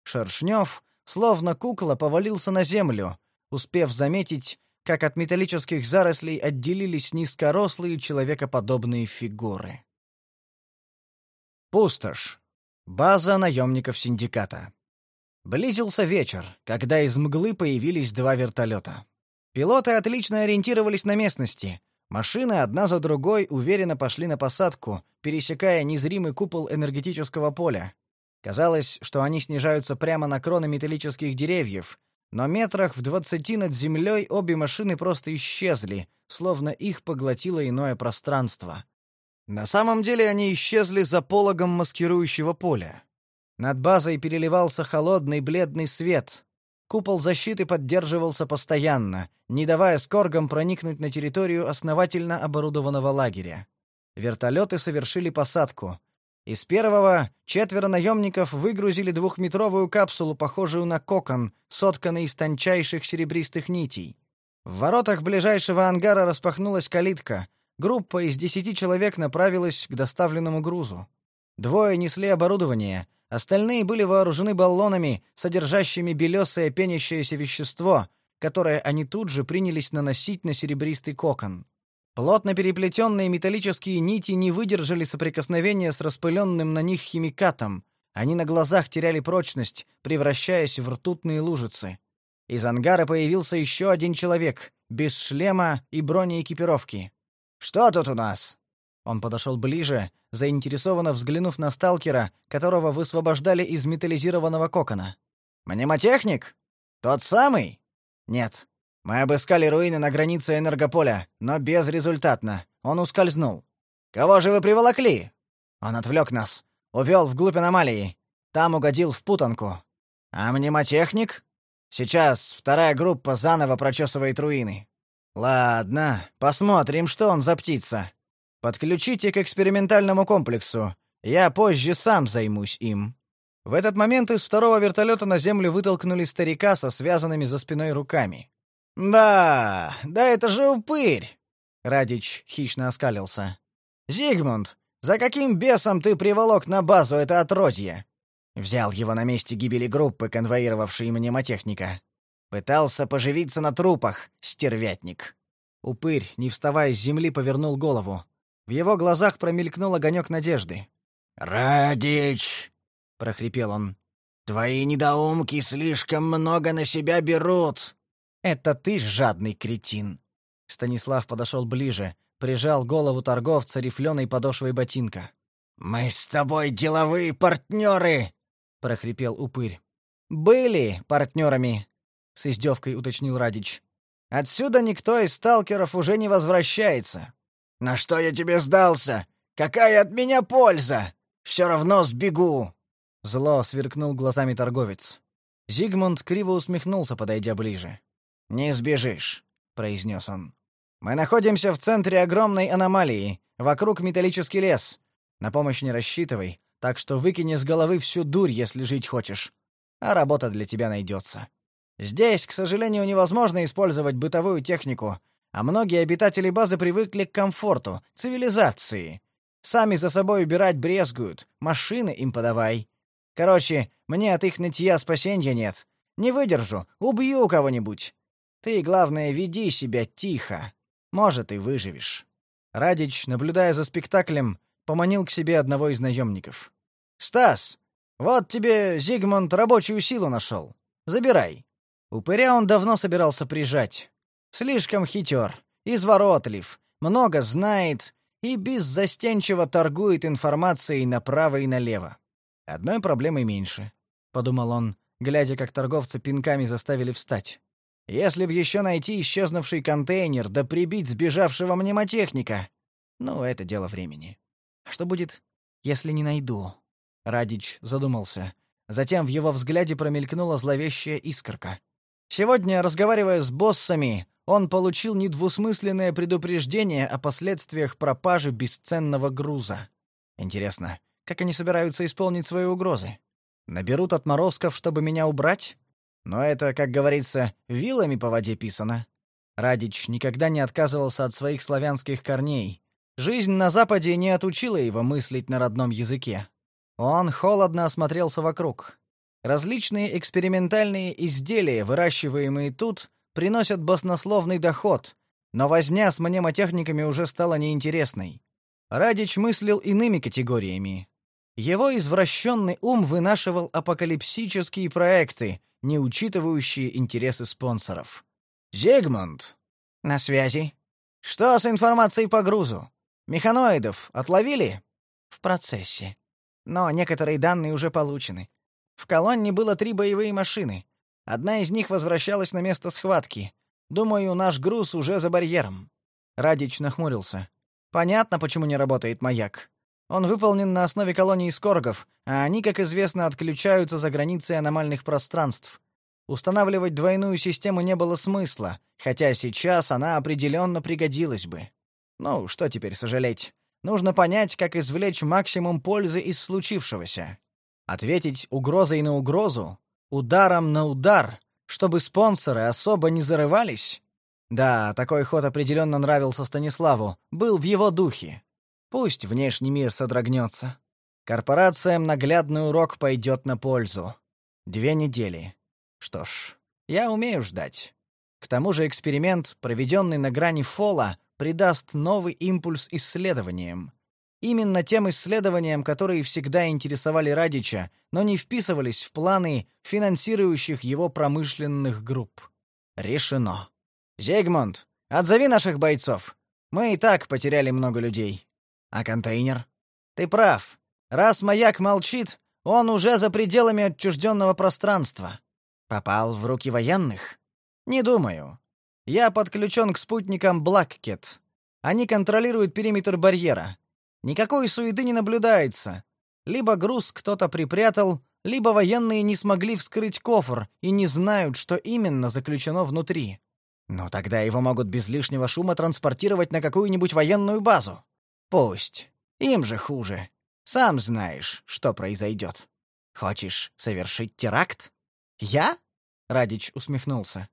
Шершнев, словно кукла, повалился на землю, успев заметить, как от металлических зарослей отделились низкорослые человекоподобные фигуры. Пустошь. База наемников синдиката. Близился вечер, когда из мглы появились два вертолета. Пилоты отлично ориентировались на местности. Машины одна за другой уверенно пошли на посадку, пересекая незримый купол энергетического поля. Казалось, что они снижаются прямо на кроны металлических деревьев, но метрах в двадцати над землей обе машины просто исчезли, словно их поглотило иное пространство. На самом деле они исчезли за пологом маскирующего поля. Над базой переливался холодный бледный свет. Купол защиты поддерживался постоянно, не давая скоргам проникнуть на территорию основательно оборудованного лагеря. Вертолеты совершили посадку. Из первого четверо наемников выгрузили двухметровую капсулу, похожую на кокон, сотканный из тончайших серебристых нитей. В воротах ближайшего ангара распахнулась калитка. Группа из десяти человек направилась к доставленному грузу. Двое несли оборудование, остальные были вооружены баллонами, содержащими белесое пенящееся вещество, которое они тут же принялись наносить на серебристый кокон. Плотно переплетенные металлические нити не выдержали соприкосновения с распыленным на них химикатом. Они на глазах теряли прочность, превращаясь в ртутные лужицы. Из ангара появился еще один человек, без шлема и бронеэкипировки. «Что тут у нас?» Он подошел ближе, заинтересованно взглянув на сталкера, которого высвобождали из металлизированного кокона. «Мнемотехник? Тот самый?» «Нет, мы обыскали руины на границе энергополя, но безрезультатно. Он ускользнул. Кого же вы приволокли? Он отвлек нас. Увел вглубь аномалии. Там угодил в путанку. А мнемотехник? Сейчас вторая группа заново прочесывает руины. Ладно, посмотрим, что он за птица. Подключите к экспериментальному комплексу. Я позже сам займусь им. В этот момент из второго вертолета на землю вытолкнули старика со связанными за спиной руками. «Да, да это же упырь!» Радич хищно оскалился. «Зигмунд, за каким бесом ты приволок на базу это отродье?» Взял его на месте гибели группы, конвоировавшей мнемотехника. Пытался поживиться на трупах, стервятник. Упырь, не вставая с земли, повернул голову. В его глазах промелькнул огонек надежды. «Радич!» — прохрипел он. «Твои недоумки слишком много на себя берут. Это ты жадный кретин. Станислав подошел ближе, прижал голову торговца рифленой подошвой ботинка. Мы с тобой деловые партнеры, прохрипел упырь. Были партнерами, с издевкой уточнил Радич. Отсюда никто из сталкеров уже не возвращается. На что я тебе сдался? Какая от меня польза? Все равно сбегу. Зло сверкнул глазами торговец. Зигмунд криво усмехнулся, подойдя ближе. «Не сбежишь», — произнес он. «Мы находимся в центре огромной аномалии. Вокруг металлический лес. На помощь не рассчитывай, так что выкини с головы всю дурь, если жить хочешь. А работа для тебя найдется. Здесь, к сожалению, невозможно использовать бытовую технику, а многие обитатели базы привыкли к комфорту, цивилизации. Сами за собой убирать брезгуют, машины им подавай. Короче, мне от их нытья спасения нет. Не выдержу, убью кого-нибудь. Ты, главное, веди себя тихо. Может, и выживешь. Радич, наблюдая за спектаклем, поманил к себе одного из наемников. Стас, вот тебе Зигмунд рабочую силу нашел. Забирай. Упыря он давно собирался прижать. Слишком хитер, изворотлив, много знает и беззастенчиво торгует информацией направо и налево. Одной проблемой меньше, подумал он, глядя, как торговца пинками заставили встать. Если б еще найти исчезнувший контейнер, да прибить сбежавшего мнемотехника. Ну, это дело времени. А что будет, если не найду? Радич задумался. Затем в его взгляде промелькнула зловещая искорка. Сегодня, разговаривая с боссами, он получил недвусмысленное предупреждение о последствиях пропажи бесценного груза. Интересно, как они собираются исполнить свои угрозы? Наберут отморозков, чтобы меня убрать? Но это, как говорится, вилами по воде писано. Радич никогда не отказывался от своих славянских корней. Жизнь на Западе не отучила его мыслить на родном языке. Он холодно осмотрелся вокруг. Различные экспериментальные изделия, выращиваемые тут, приносят баснословный доход, но возня с мнемотехниками уже стала неинтересной. Радич мыслил иными категориями. Его извращенный ум вынашивал апокалипсические проекты, не учитывающие интересы спонсоров. «Зигмунд!» «На связи. Что с информацией по грузу? Механоидов отловили?» «В процессе. Но некоторые данные уже получены. В колонне было три боевые машины. Одна из них возвращалась на место схватки. Думаю, наш груз уже за барьером. Радич нахмурился. Понятно, почему не работает маяк. Он выполнен на основе колонии скоргов, а они, как известно, отключаются за границей аномальных пространств. Устанавливать двойную систему не было смысла, хотя сейчас она определенно пригодилась бы. Ну, что теперь сожалеть? Нужно понять, как извлечь максимум пользы из случившегося. Ответить угрозой на угрозу, ударом на удар, чтобы спонсоры особо не зарывались? Да, такой ход определенно нравился Станиславу, был в его духе. Пусть внешний мир содрогнется. Корпорациям наглядный урок пойдет на пользу. Две недели. Что ж, я умею ждать. К тому же эксперимент, проведенный на грани фола, придаст новый импульс исследованиям. Именно тем исследованиям, которые всегда интересовали Радича, но не вписывались в планы финансирующих его промышленных групп. Решено. «Зигмунд, отзови наших бойцов. Мы и так потеряли много людей. А контейнер? Ты прав. Раз маяк молчит, он уже за пределами отчужденного пространства. Попал в руки военных? Не думаю. Я подключен к спутникам Блэккет. Они контролируют периметр барьера. Никакой суеты не наблюдается. Либо груз кто-то припрятал, либо военные не смогли вскрыть кофр и не знают, что именно заключено внутри. Но тогда его могут без лишнего шума транспортировать на какую-нибудь военную базу. Пусть. Им же хуже. Сам знаешь, что произойдет. Хочешь совершить теракт? Я? Радич усмехнулся.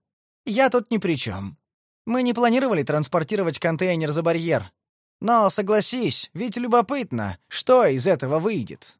Я тут ни при чем. Мы не планировали транспортировать контейнер за барьер. Но согласись, ведь любопытно, что из этого выйдет.